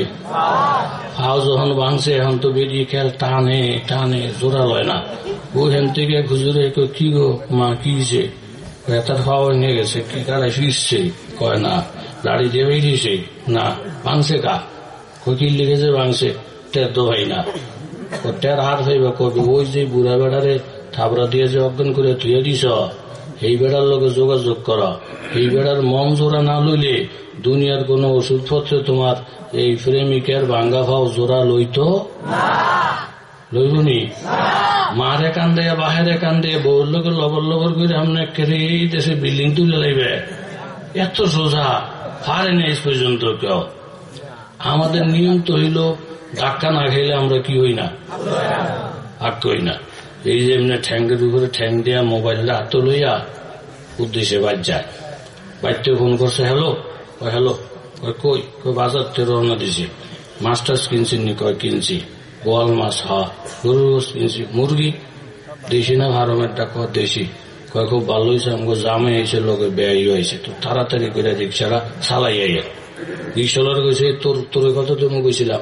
A: ফাও যখন ভাঙছে এখন তো বেরিয়ে খেল টানে টানে জোড়া লয় না। ওইখান থেকে কই, কি গো মা কি হয়েছে তার ফাও ভেঙে গেছে কি কারা ফিরছে কয় না দাড়ি দিয়ে বেরিয়েছে না ভাঙছে কা? কই লিখেছে ভাঙছে? টের তো ভাই না। ও টের হার হইবে কবি ওই যে বুড়া বেড়ারে থাবড়া দিয়ে যে অজ্ঞান করে ধুয়ে দিছ এই বেড়ার লোকে যোগাযোগ কর। এই বেড়ার মন জোড়া না লইলে দুনিয়ার কোন ওষুধপত্রে তোমার এই প্রেমিকের ভাঙ্গা ভাও জোড়া লইতো লইবনি মারে কান্দে বাহারে কান্দে বউর লোকে লবর লবর করে আমরা কেড়ে এই দেশে বিল্ডিং তুলে লাইবে। এত সোজা পারে না এই পর্যন্ত কেউ। আমাদের নিয়ম তো হইল ধাক্কা না খাইলে আমরা কি হই না? আট হই না। এই যে এমনি ঠ্যাঙ্গের উপরে ঠ্যাং দেয়া মোবাইলটা হাত লইয়া উদ্দেশ্যে বাজ যায়। বাড়িতে ফোন করছে, হ্যালো? কয় হ্যালো? কয়, কই? কই বাজার তে রওনা দিছি। মাস্টার্স কিনছি নি? কয়, কিনছি। বোয়াল মাছ, হা। গরু কিনছি। মুরগি? দেশি না ভারমেরটা কয় দেশি। কয়, খুব ভালো হয়েছে আমাকে জামে এসে লোকে ব্যয় হয়েছে তো তাড়াতাড়ি করে রিক্সাটা চালাই আইয়া। রিক্সালার কইছে, তোর তোর কত তুমি কইছিলাম।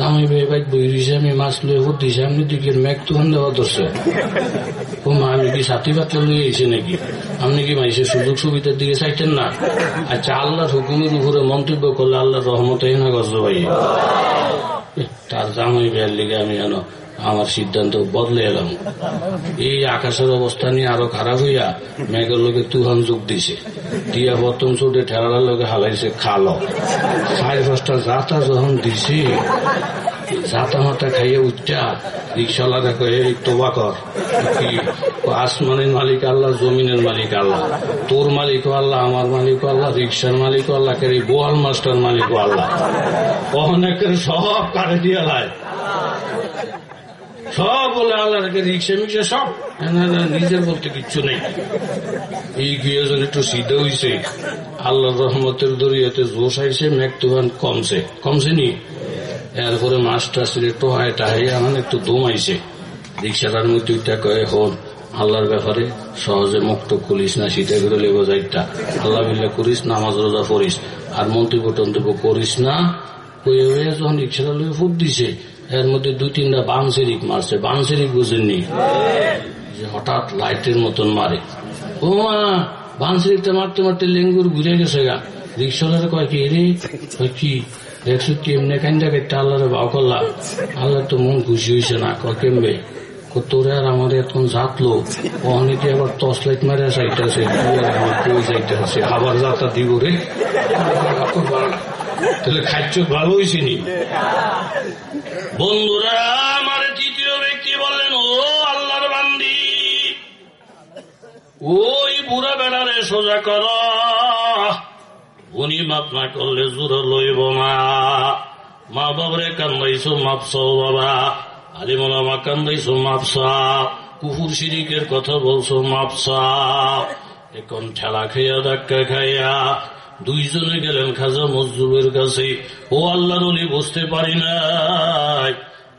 A: আমি মাছ ও মা, আমি কি আপনি কি সুযোগ দিকে না? আচ্ছা আল্লাহর হুকুমের উপরে মন্তব্য করলে আল্লাহর রহমত না গজ্জ ভাই। তার জামাই ভাইয়ের লিগে আমি যেন আমার সিদ্ধান্ত বদলে এলাম। এই আকাশের অবস্থা নিয়ে আরও খারাপ হইয়া মেঘের লোকে তুফান যোগ দিছে। দিয়া প্রথম চোটে ঠেলার লোকে হালাইছে খালো। সাড়ে পাঁচটা যাতা যখন দিছে, যাতা মাতা খাইয়ে উঠা, রিক্সাওয়ালা দেখো এই তোবা কর। কি? আসমানের মালিক আল্লাহ, জমিনের মালিক আল্লাহ। তোর মালিক আল্লাহ, আমার মালিক আল্লাহ, রিক্সার মালিক আল্লাহ কে বোয়াল মাস্টার মালিক আল্লাহ। অনেকের সব কারে দিয়ে লাই। সব বলে আল্লাহ রিক্সা মিক্সা সব? না, নিজের বলতে কিচ্ছু নেই। এই গিয়ে যেন একটু সিদ্ধ হয়েছে আল্লাহর রহমতের দরিয়াতে জোশ আইছে মেঘ তুফান কমছে। কমছে নি? এরপরে মাছটা সিরে টোহায় টাহাই আমার একটু দম আইছে। রিক্সাটার মধ্যে ওইটা কয়ে হন আল্লাহর ব্যাপারে সহজে মুক্ত করিস না শীতে করে লেগো যাইটা আল্লাহ মিল্লা করিস নামাজ রোজা পড়িস। আর মন্তব্য টন্তব্য করিস না। ওই হয়ে যখন রিক্সাটা লয়ে ফুট দিছে এর মধ্যে দুই তিনটা বাংসেরিক মারছে বাংসেরিক বুঝেননি। যে হঠাৎ লাইটের মতন মারে। ও মা বানসিতে মারতে মারতে লেঙ্গুর ঘুরে গেছে গা। রিক্সাওয়ালার কয়, কি রে? কি? দেখছ কি এমনি কান্দা কেটে আল্লাহরে ভাও করলা। আল্লাহ তো মন খুশি হয়েছে না। কয়, কেমবে? তোরে আর আমার এখন জাতলো অনেকে আবার টর্চ লাইট মারে চাইতেছে আমার কই আবার যাত্রা দিব রে। তাহলে খাচ্ছ ভালো হয়েছে নি বন্ধুরা, আমার তৃতীয় ব্যক্তি বললেন, ও আল্লাহর বান্দি, ওই বুড়া বেড়ারে সোজা কর। উনি মাপ না করলে জোর লইব না। মা বাবরে কান্দাইছো মাপসাও বাবা। আলিমা কান্দাইছো মাপসা কুকুর শিরিকের কথা বলছো মাপসা এখন ঠেলা খাইয়া, ধাক্কা খাইয়া দুইজনে গেলেন খাজা মজুবের কাছে। ও আল্লাহর অলি, বুঝতে পারি নাই।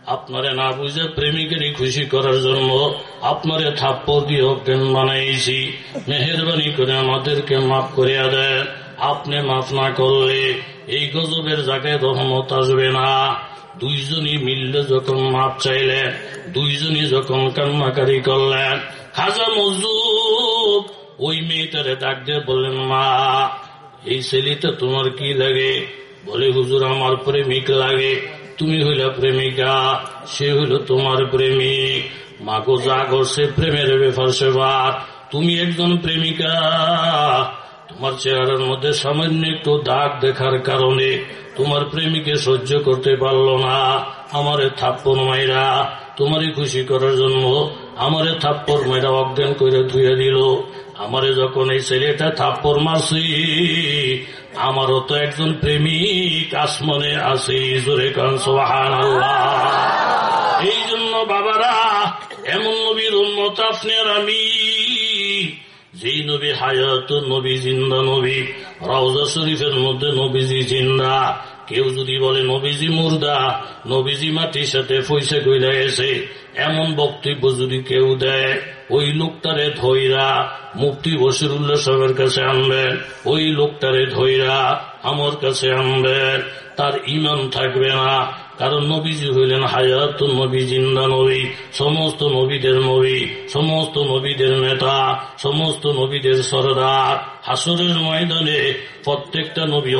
A: আপনারে না বুঝে প্রেমিকেরই খুশি করার জন্য আপনারে থাপ্পর দিয়ে অজ্ঞান বানাইছি। মেহরবানি করে আমাদেরকে মাফ করিয়া দেন। আপনি মাফ না করলে এই গজবের জায়গায় রহমত আসবে না। দুইজনই মিললে যখন মাপ চাইলেন, দুইজনই যখন কান্নাকারি করলেন, খাজা মজুব ওই মেয়েটারে ডাক দিয়ে বললেন, মা এই ছেলেটা তোমার কি লাগে? বলে, হুজুর, আমার প্রেমিক লাগে। তুমি হইলা প্রেমিকা, সে হইল তোমার প্রেমিক। মাগো যা করছে প্রেমের ব্যাপার সেবার তুমি একজন প্রেমিকা। তোমার চেহারার মধ্যে সামান্য একটু দাগ দেখার কারণে তোমার প্রেমিকে সহ্য করতে পারল না। আমারে থাপ্পর মাইরা, তোমারই খুশি করার জন্য আমারে থাপ্পর মাইরা অজ্ঞান করে ধুয়ে দিল। আমারে যখন এই ছেলেটা থাপ্পর মারছি, আমারও তো একজন প্রেমিক আসমানে আছে, জোরে এই জন্য বাবারা, এমন নবীর উন্মত আপনার আমি। যেই নবী হায়াত, নবী জিন্দা, নবী রাউজা শরীফের মধ্যে নবীজি জিন্দা। কেউ যদি বলে, নবীজি মুর্দা, নবীজি মাটির সাথে পয়সা কইরা এসে এমন বক্তব্য যদি কেউ দেয় ওই লোকটারে ধৈরা মুক্তি বসিরুল্লাহ সাহেবের কাছে আনবেন, ওই লোকটারে ধৈরা আমার কাছে আনবেন, তার ইমান থাকবে না, কারণ নবীজি হইলেন হায়াত নবী, জিন্দা নবী, সমস্ত নবীদের নবী, সমস্ত নবীদের নেতা, সমস্ত নবীদের সরদার। হাসরের ময়দানে প্রত্যেকটা নবী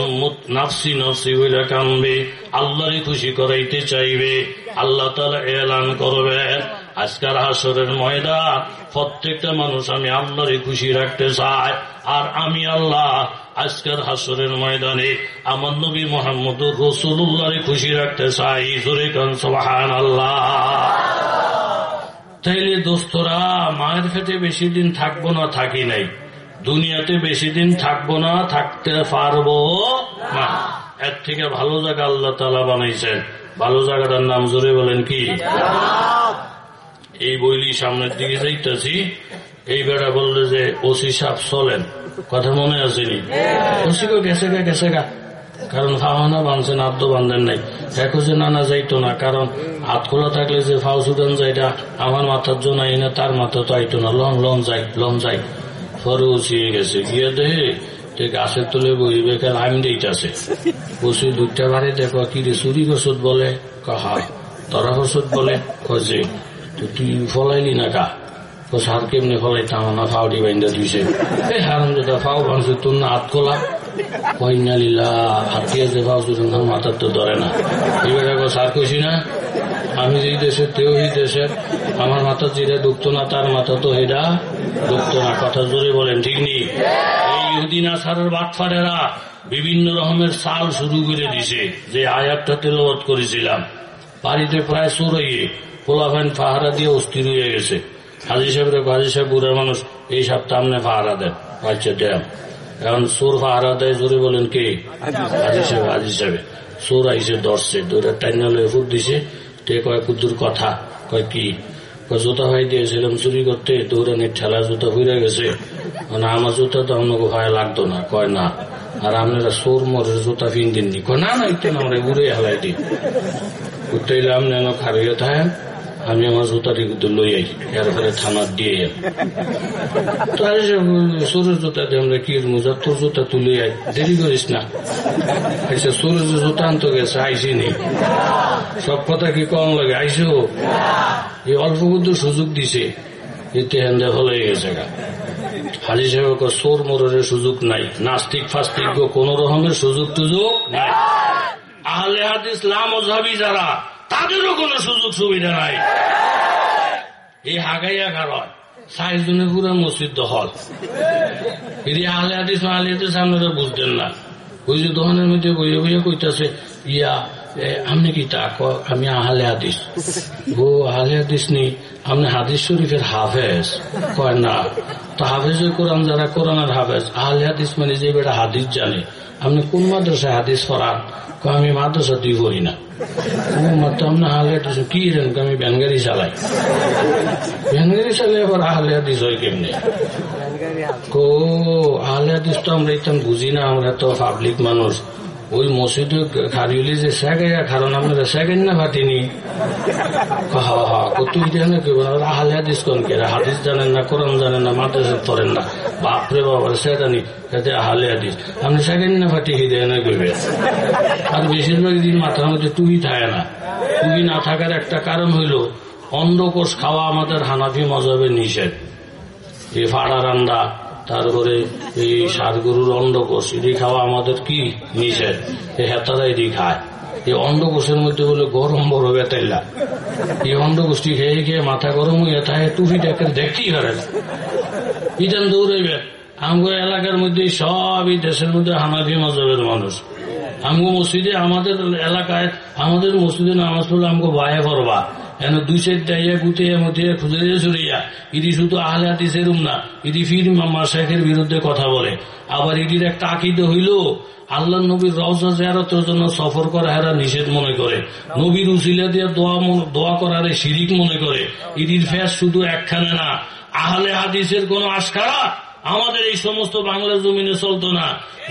A: নাফসি নাফসি হইলে কানবে আল্লাহরে খুশি করাইতে চাইবে, আল্লাহ তালা এলান করবেন। আজকাল হাসরের ময়দান, প্রত্যেকটা মানুষ আমি আল্লাহরে খুশি রাখতে চাই। আর আমি আল্লাহ আজকের হাসরের ময়দানে আমার নবী মোহাম্মদ রসুল্লাহরে খুশি রাখতে চাই। কান আল্লাহ তাইলে দোস্তরা, মায়ের খেতে বেশি দিন থাকব না, থাকি নাই। দুনিয়াতে বেশি দিন থাকব না, থাকতে পারব না। এর থেকে ভালো জায়গা আল্লাহ তালা বানাইছেন। ভালো জায়গাটার নাম জোরে বলেন কি? এই বইলি সামনের দিকে যাইতেছি, এই বেড়া বললে যে, ওসি সাপ চলেন। কথা মনে আসেনি ওসি গো গেছে গা গেছে গা। কারণ ফাওয়ানা বাঁধছেন আদ্য বান্ধেন নাই। দেখো যে নানা যাইতো না, কারণ হাত খোলা থাকলে যে ফাও সুদান যাইটা আমার মাথার জন্য আই না, তার মাথা তো আইতো না। লং লং যাই লং যাই। পরে উচিয়ে গেছে। গিয়ে দেহে গাছের তলে বহিবে খেল আমি দিইতাছে। বসে দুইটা বাড়ি দেখো কি রে চুরি গছত বলে? কাহা তরা গছত বলে? কছে তুই ফলাইলি না কা? তো সার কেমনি ফলাইতাম না ফাউডি বাইন্দা দিছে। এই হারাম যেটা ফাও ভাঙছে, তোর না হাত খোলা কইনা লীলা হাতিয়া যে ফাও সুতরাং মাথার তো ধরে না। এবার সার কইছি না? আমি যেই দেশে তেও এই দেশে, আমার মাথা যেটা ঢুকতো না, তার মাথা তো এটা ঢুকতো না, কথা জোরে বলেন, ঠিক নেই? এই ইহুদিন আসারের বাটফারেরা বিভিন্ন রকমের সাল শুরু করে দিছে, যে আয়াতটা তেলবত করেছিলাম। বাড়িতে প্রায় চোরাইয়ে পোলাফাইন পাহারা দিয়ে অস্থির হয়ে গেছে। হাজি সাহেবের হাজি সাহেব বুড়া মানুষ, এই সপ্তাহ আপনি পাহারা দেন, বাচ্চা দেন এখন সোর পাহারা দেয়, জোরে বলেন কে? হাজি সাহেব হাজি সাহেব। সোর আইসে ধরছে দৌড়ে টাইনাল ফুট দিছে, তে কয়, কুদ্দুর কথা, কয় কি? জুতা ভাই দিয়েছিলাম, চুরি করতে দৌড়ানির ঠেলা জুতা ফুরে গেছে। মানে আমার জুতা তো আমাকে ভাই লাগতো না, কয়, না। আর আপনারা সোর মরের জুতা ফিন দিননি। কয়, না না একটু আমরা উড়ে হেলাই দিই। উঠতেইলে আপনি আমার খারিয়ে থাকেন আমি আমার জুতাটি কিন্তু লই আই এরপরে থানার দিয়ে যাই তাই সূর্য জুতা দিয়ে কি মুজা তোর জুতা তুলে আই দেরি করিস না। আচ্ছা জুতা আনতে গেছে, আইসি নি। সব কথা কি কম লাগে? আইসো? এই অল্প বুদ্ধ সুযোগ দিছে। এতে হেন্দে হলে গেছে হাজি সাহেব সোর মোরের সুযোগ নাই, নাস্তিক ফাস্তিক কোন রকমের সুযোগ টুযোগ নাই। আহলে হাদিস লাম যারা তাদেরও কোন সুযোগ সুবিধা নাই। এই হাগাইয়া কারণ সাইজ জনে পুরো মসজিদ দখল এদি আহলে হাদিস আহলে হাদিস আপনারা বুঝতেন না। ওই যে দোকানের মধ্যে বইয়ে বইয়ে কইতাছে, ইয়া আপনি কি তা আমি আহলে হাদিস। ও আহলে হাদিস নেই আপনি হাদিস শরীফের হাফেজ। কয় না তো হাফেজ কোরআন যারা কোরআনের হাফেজ। আহলে হাদিস মানে যে বেটা হাদিস জানে। আপনি কোন মাদ্রাসায় হাদিস পড়ান? কয় আমি মাদ্রাসা দুই পড়ি না। আপনি আহলে হাদিস কি রেন আমি ব্যানগাড়ি চালাই। ব্যানগাড়ি চালাই আবার আহলে হাদিস হয় কেমনি? কো আহলে হাদিস তো আমরা বুঝি না আমরা তো পাবলিক মানুষ। ওই মসজিদে খারিউলি যে শেখাইয়া কারণ আপনারা শেখেন না ফাটিনি তুই জানে কি আহলে হাদিস কোন কে? হাদিস জানেন না, কোরআন জানেন না মাদ্রাসা পড়েন না। বাপরে বাবার শেখানি যাতে আহলে হাদিস। আপনি শেখেন না ফাটি হিদে না করবে আর বেশিরভাগ দিন মাথার মধ্যে টুপি থাকে না। টুপি না থাকার একটা কারণ হইল, অন্ধকোষ খাওয়া আমাদের হানাফি মজাবের নিষেধ। এই ফাড়া রান্না তারপরে এই সার গরুর অন্ডকোষ এটি খাওয়া আমাদের কি নিষেধ? হেতারা এটি খায়। এই অন্ডকোষের মধ্যে বলে গরম বড় বেতাইলা এই অন্ডকোষটি খেয়ে খেয়ে মাথা গরম হয়ে থাকে টুপিটাকে দেখতেই পারে ইটান দৌড়াইবে। আমগো এলাকার মধ্যে সব দেশের মধ্যে হানাফি মজাবের মানুষ। আমগো মসজিদে আমাদের এলাকায়, আমাদের মসজিদে নামাজ পড়লে আমগো বাহে করবা এন দুই খুঁজে শুধু আহলে না ফির মামা শেখের বিরুদ্ধে কথা বলে। আবার ইডির একটা আকিদ হইল, আল্লাহ নবীর রওজা জন্য সফর করা হেরা নিষেধ মনে করে। নবীর উসিলা দিয়ে দোয়া দোয়া করারে শিরিক মনে করে। ইডির ফ্যাস শুধু একখানে না, আহলে হাদিসের কোন আশকারা আমাদের এই সমস্ত বাংলা জমিনে চলতো না।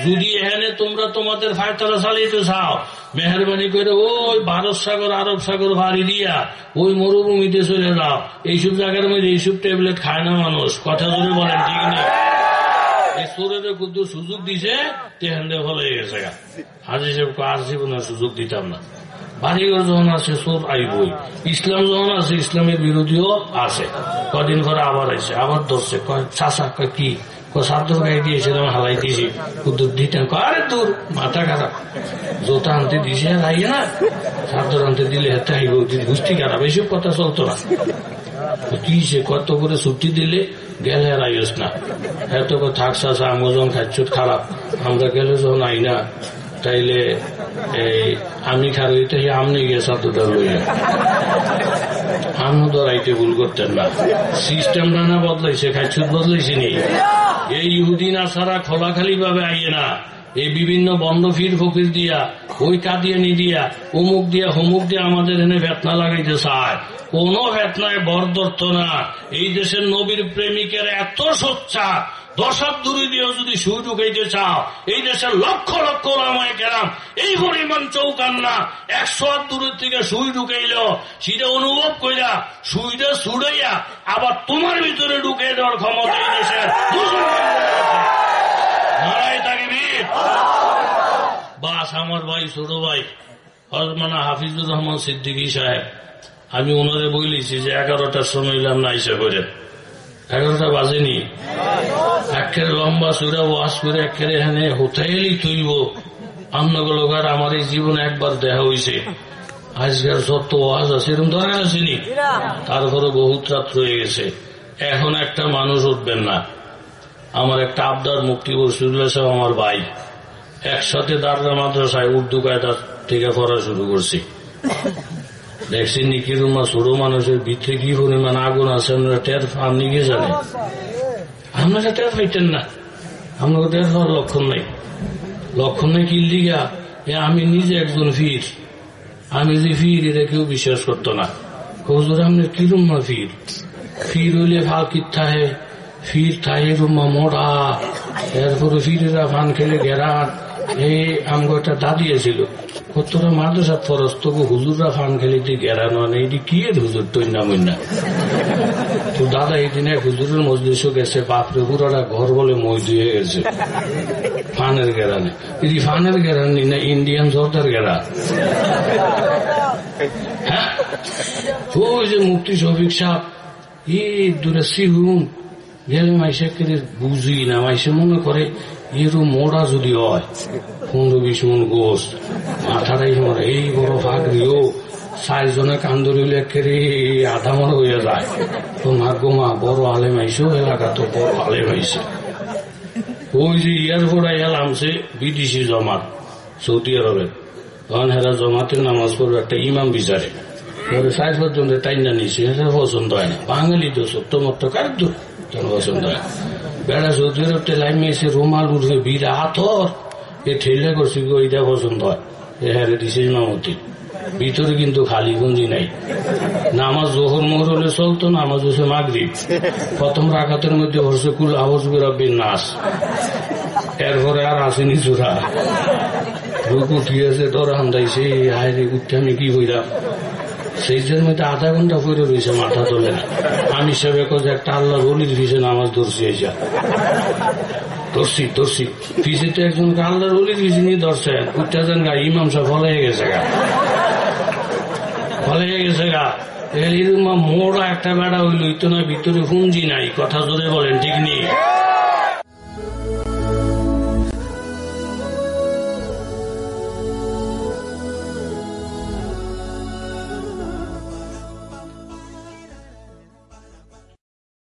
A: যদি এখানে তোমরা তোমাদের ফায়তারা চালিয়ে চাও, মেহরবানি করে ওই ভারত সাগর, আরব সাগর ভারি দিয়া ওই মরুভূমিতে চলে যাও। এইসব জায়গার মধ্যে এইসব ট্যাবলেট খায় না মানুষ। কথা ধরে বলেন, ঠিক না? সুযোগ দিছে তেহান্দে ভালো হয়ে গেছে। হাজি সাহেব আর জীবনে সুযোগ দিতাম না। বাড়িঘর যখন আছে সব আইবই। ইসলাম যখন আছে, ইসলামের বিরোধীও আছে। কদিন পরে আবার আইছে, আবার ধরছে। চাষা কি? আরে দূর, মাথা খারাপ। আনতে আনতে দিলে খারাপ কথা চলতো না। কত করে ছুটি দিলে, গেলে আর আইস না। এত করে থাকসা আমগো যখন খারাপ। আমরা গেলে যখন আই না, তাইলে আমি খারইতে আমনি গিয়ে সাতুটা লইয়া আমও ধরাইতে ভুল করতেন না। সিস্টেমটা না বদলাইছে খাচ্ছুট বদলাইছে নি। এই ইহুদিন আসারা খোলাখালি ভাবে আইয়ে না। এই বিভিন্ন বন্ধ ফির ফকির দিয়া, ওই কাদিয়ানি দিয়া অমুক দিয়া, হমুক দিয়া আমাদের এনে ভেতনা লাগাইতে চায়। কোন ভেতনায় বর ধরত না। এই দেশের নবীর প্রেমিকের এত সোচ্চা দশক দূরে দিয়েও যদি সুই ঢুকাইতে চাও, এই দেশের লক্ষ লক্ষ রামায় গেলাম এই পরিমাণ চৌকান না একশো হাত দূরের থেকে সুই ঢুকাইল সেটা অনুভব কইরা সুইটা ছুড়াইয়া আবার তোমার ভিতরে ঢুকে দেওয়ার ক্ষমতা এই দেশের। বাস আমার ভাই, ছোট ভাই, হজমানা হাফিজুর রহমান সিদ্দিকী সাহেব, আমি ওনারে বইলিছি যে এগারোটার সময় এলাম না ইসা করে এগারোটা বাজেনি। একের লম্বা চূড়া ওয়াশ করে একের এখানে হোটেলই তুইব। আমনগলকার আমার এই জীবনে একবার দেখা হইছে। আজকের যত ওয়াজ আছে, এরকম ধরে আসেনি? তারপরে বহুত রাত রয়ে গেছে। এখন একটা মানুষ উঠবেন না। আমার একটা আবদার মুক্তি বসুল্লাহ সাহেব আমার ভাই। একসাথে দারদা মাদ্রাসায় উর্দু কায়দা থেকে পড়া শুরু করছি। দেখছি নিকিরুমা ছোট মানুষের ভিতরে কি পরিমাণ আগুন আছে আপনারা টের আপনি কি জানেন আপনারা টের পাইতেন না আপনাকে টের পাওয়ার লক্ষণ নাই লক্ষণ নাই কি লিগা আমি নিজে একজন ফির আমি যে ফির এটা কেউ বিশ্বাস করতো না হুজুর আপনি কিরুম্মা ফির ফির হইলে ভালো কিথা হে ফির থাহে রুম্মা মোড়া এরপরে ফিরেরা ফান খেলে গেরাট এই আমগো একটা দাদি ছিল কতটা মাদ্রাসা ফরস তবু হুজুররা ফান খেলে দিয়ে গেরানো নেই কি হুজুর? তৈ না মইনা তো দাদা এই দিনে হুজুরের মজলিসও গেছে, বাপরে পুরোটা ঘর বলে মই দিয়ে গেছে। ফানের গেরানে। এটি ফানের গেরান নি ইন্ডিয়ান সর্দার গেরা? হ্যাঁ? মুক্তি শফিক সাহ এই দূরে সিহুম গেলে মাইসে কেড়ে বুঝি না মাইসে মনে করে এরও মোড়া যদি হয়, পনেরো বিশ মন গোস মাথাটাই মরে এই বড় ফাঁকরিও চারজনে কান্দরিলে কেড়ে আধা মনে হয়ে যায়। তো গো মা, বড় আলেম আইসো, এলাকা তো বড় আলেম আইসে। ওই যে এয়ারপোর্টে এলামছে বিদেশি জমাত, সৌদি আরবে। তখন হেরা জমাতে নামাজ পড়বে একটা ইমাম বিচারে। পরে ষাট পর্যন্ত টাইম জানিয়েছে এটা পছন্দ হয় না। বাঙালি তো সত্য মত কার পছন্দ হয় বেড়া সৌদি আরবতে লাইমে এসে রুমাল উঠে বিরা হাতর এ ঠেলে করছি এটা পছন্দ হয়। এ হ্যাঁ দিছে ইমামতি ভিতরে কিন্তু খালি গঞ্জি নাই। নামাজ জোহর মোহর হলে চলতো, নামাজ হচ্ছে মাগরিব। প্রথম রাখাতের মধ্যে হচ্ছে কুল আওয়াজ বেরোবে নাচ এরপরে আর আসেনি চোরা রুকু ঠিয়েছে তোর আন্দাইছে হায় রে, উঠতে আমি কি বইলাম সেই মধ্যে আধা ঘণ্টা পরে রয়েছে মাথা তোলে আমি সেবে যে একটা আল্লাহ বলির পিছনে নামাজ ধরছি, এই যা। ধরছি ধরছি। পিছিয়ে তো একজনকে আল্লাহর বলির পিছিয়ে নিয়ে ধরছেন উঠতে গা, ইমাম সাহেব ফলে গেছে গা। ফলে গেছে গা। মোড়া একটা বেড়া হইল তো না ভিতরে হুঞ্জি নাই। কথা জোরে বলেন, ঠিক নেই।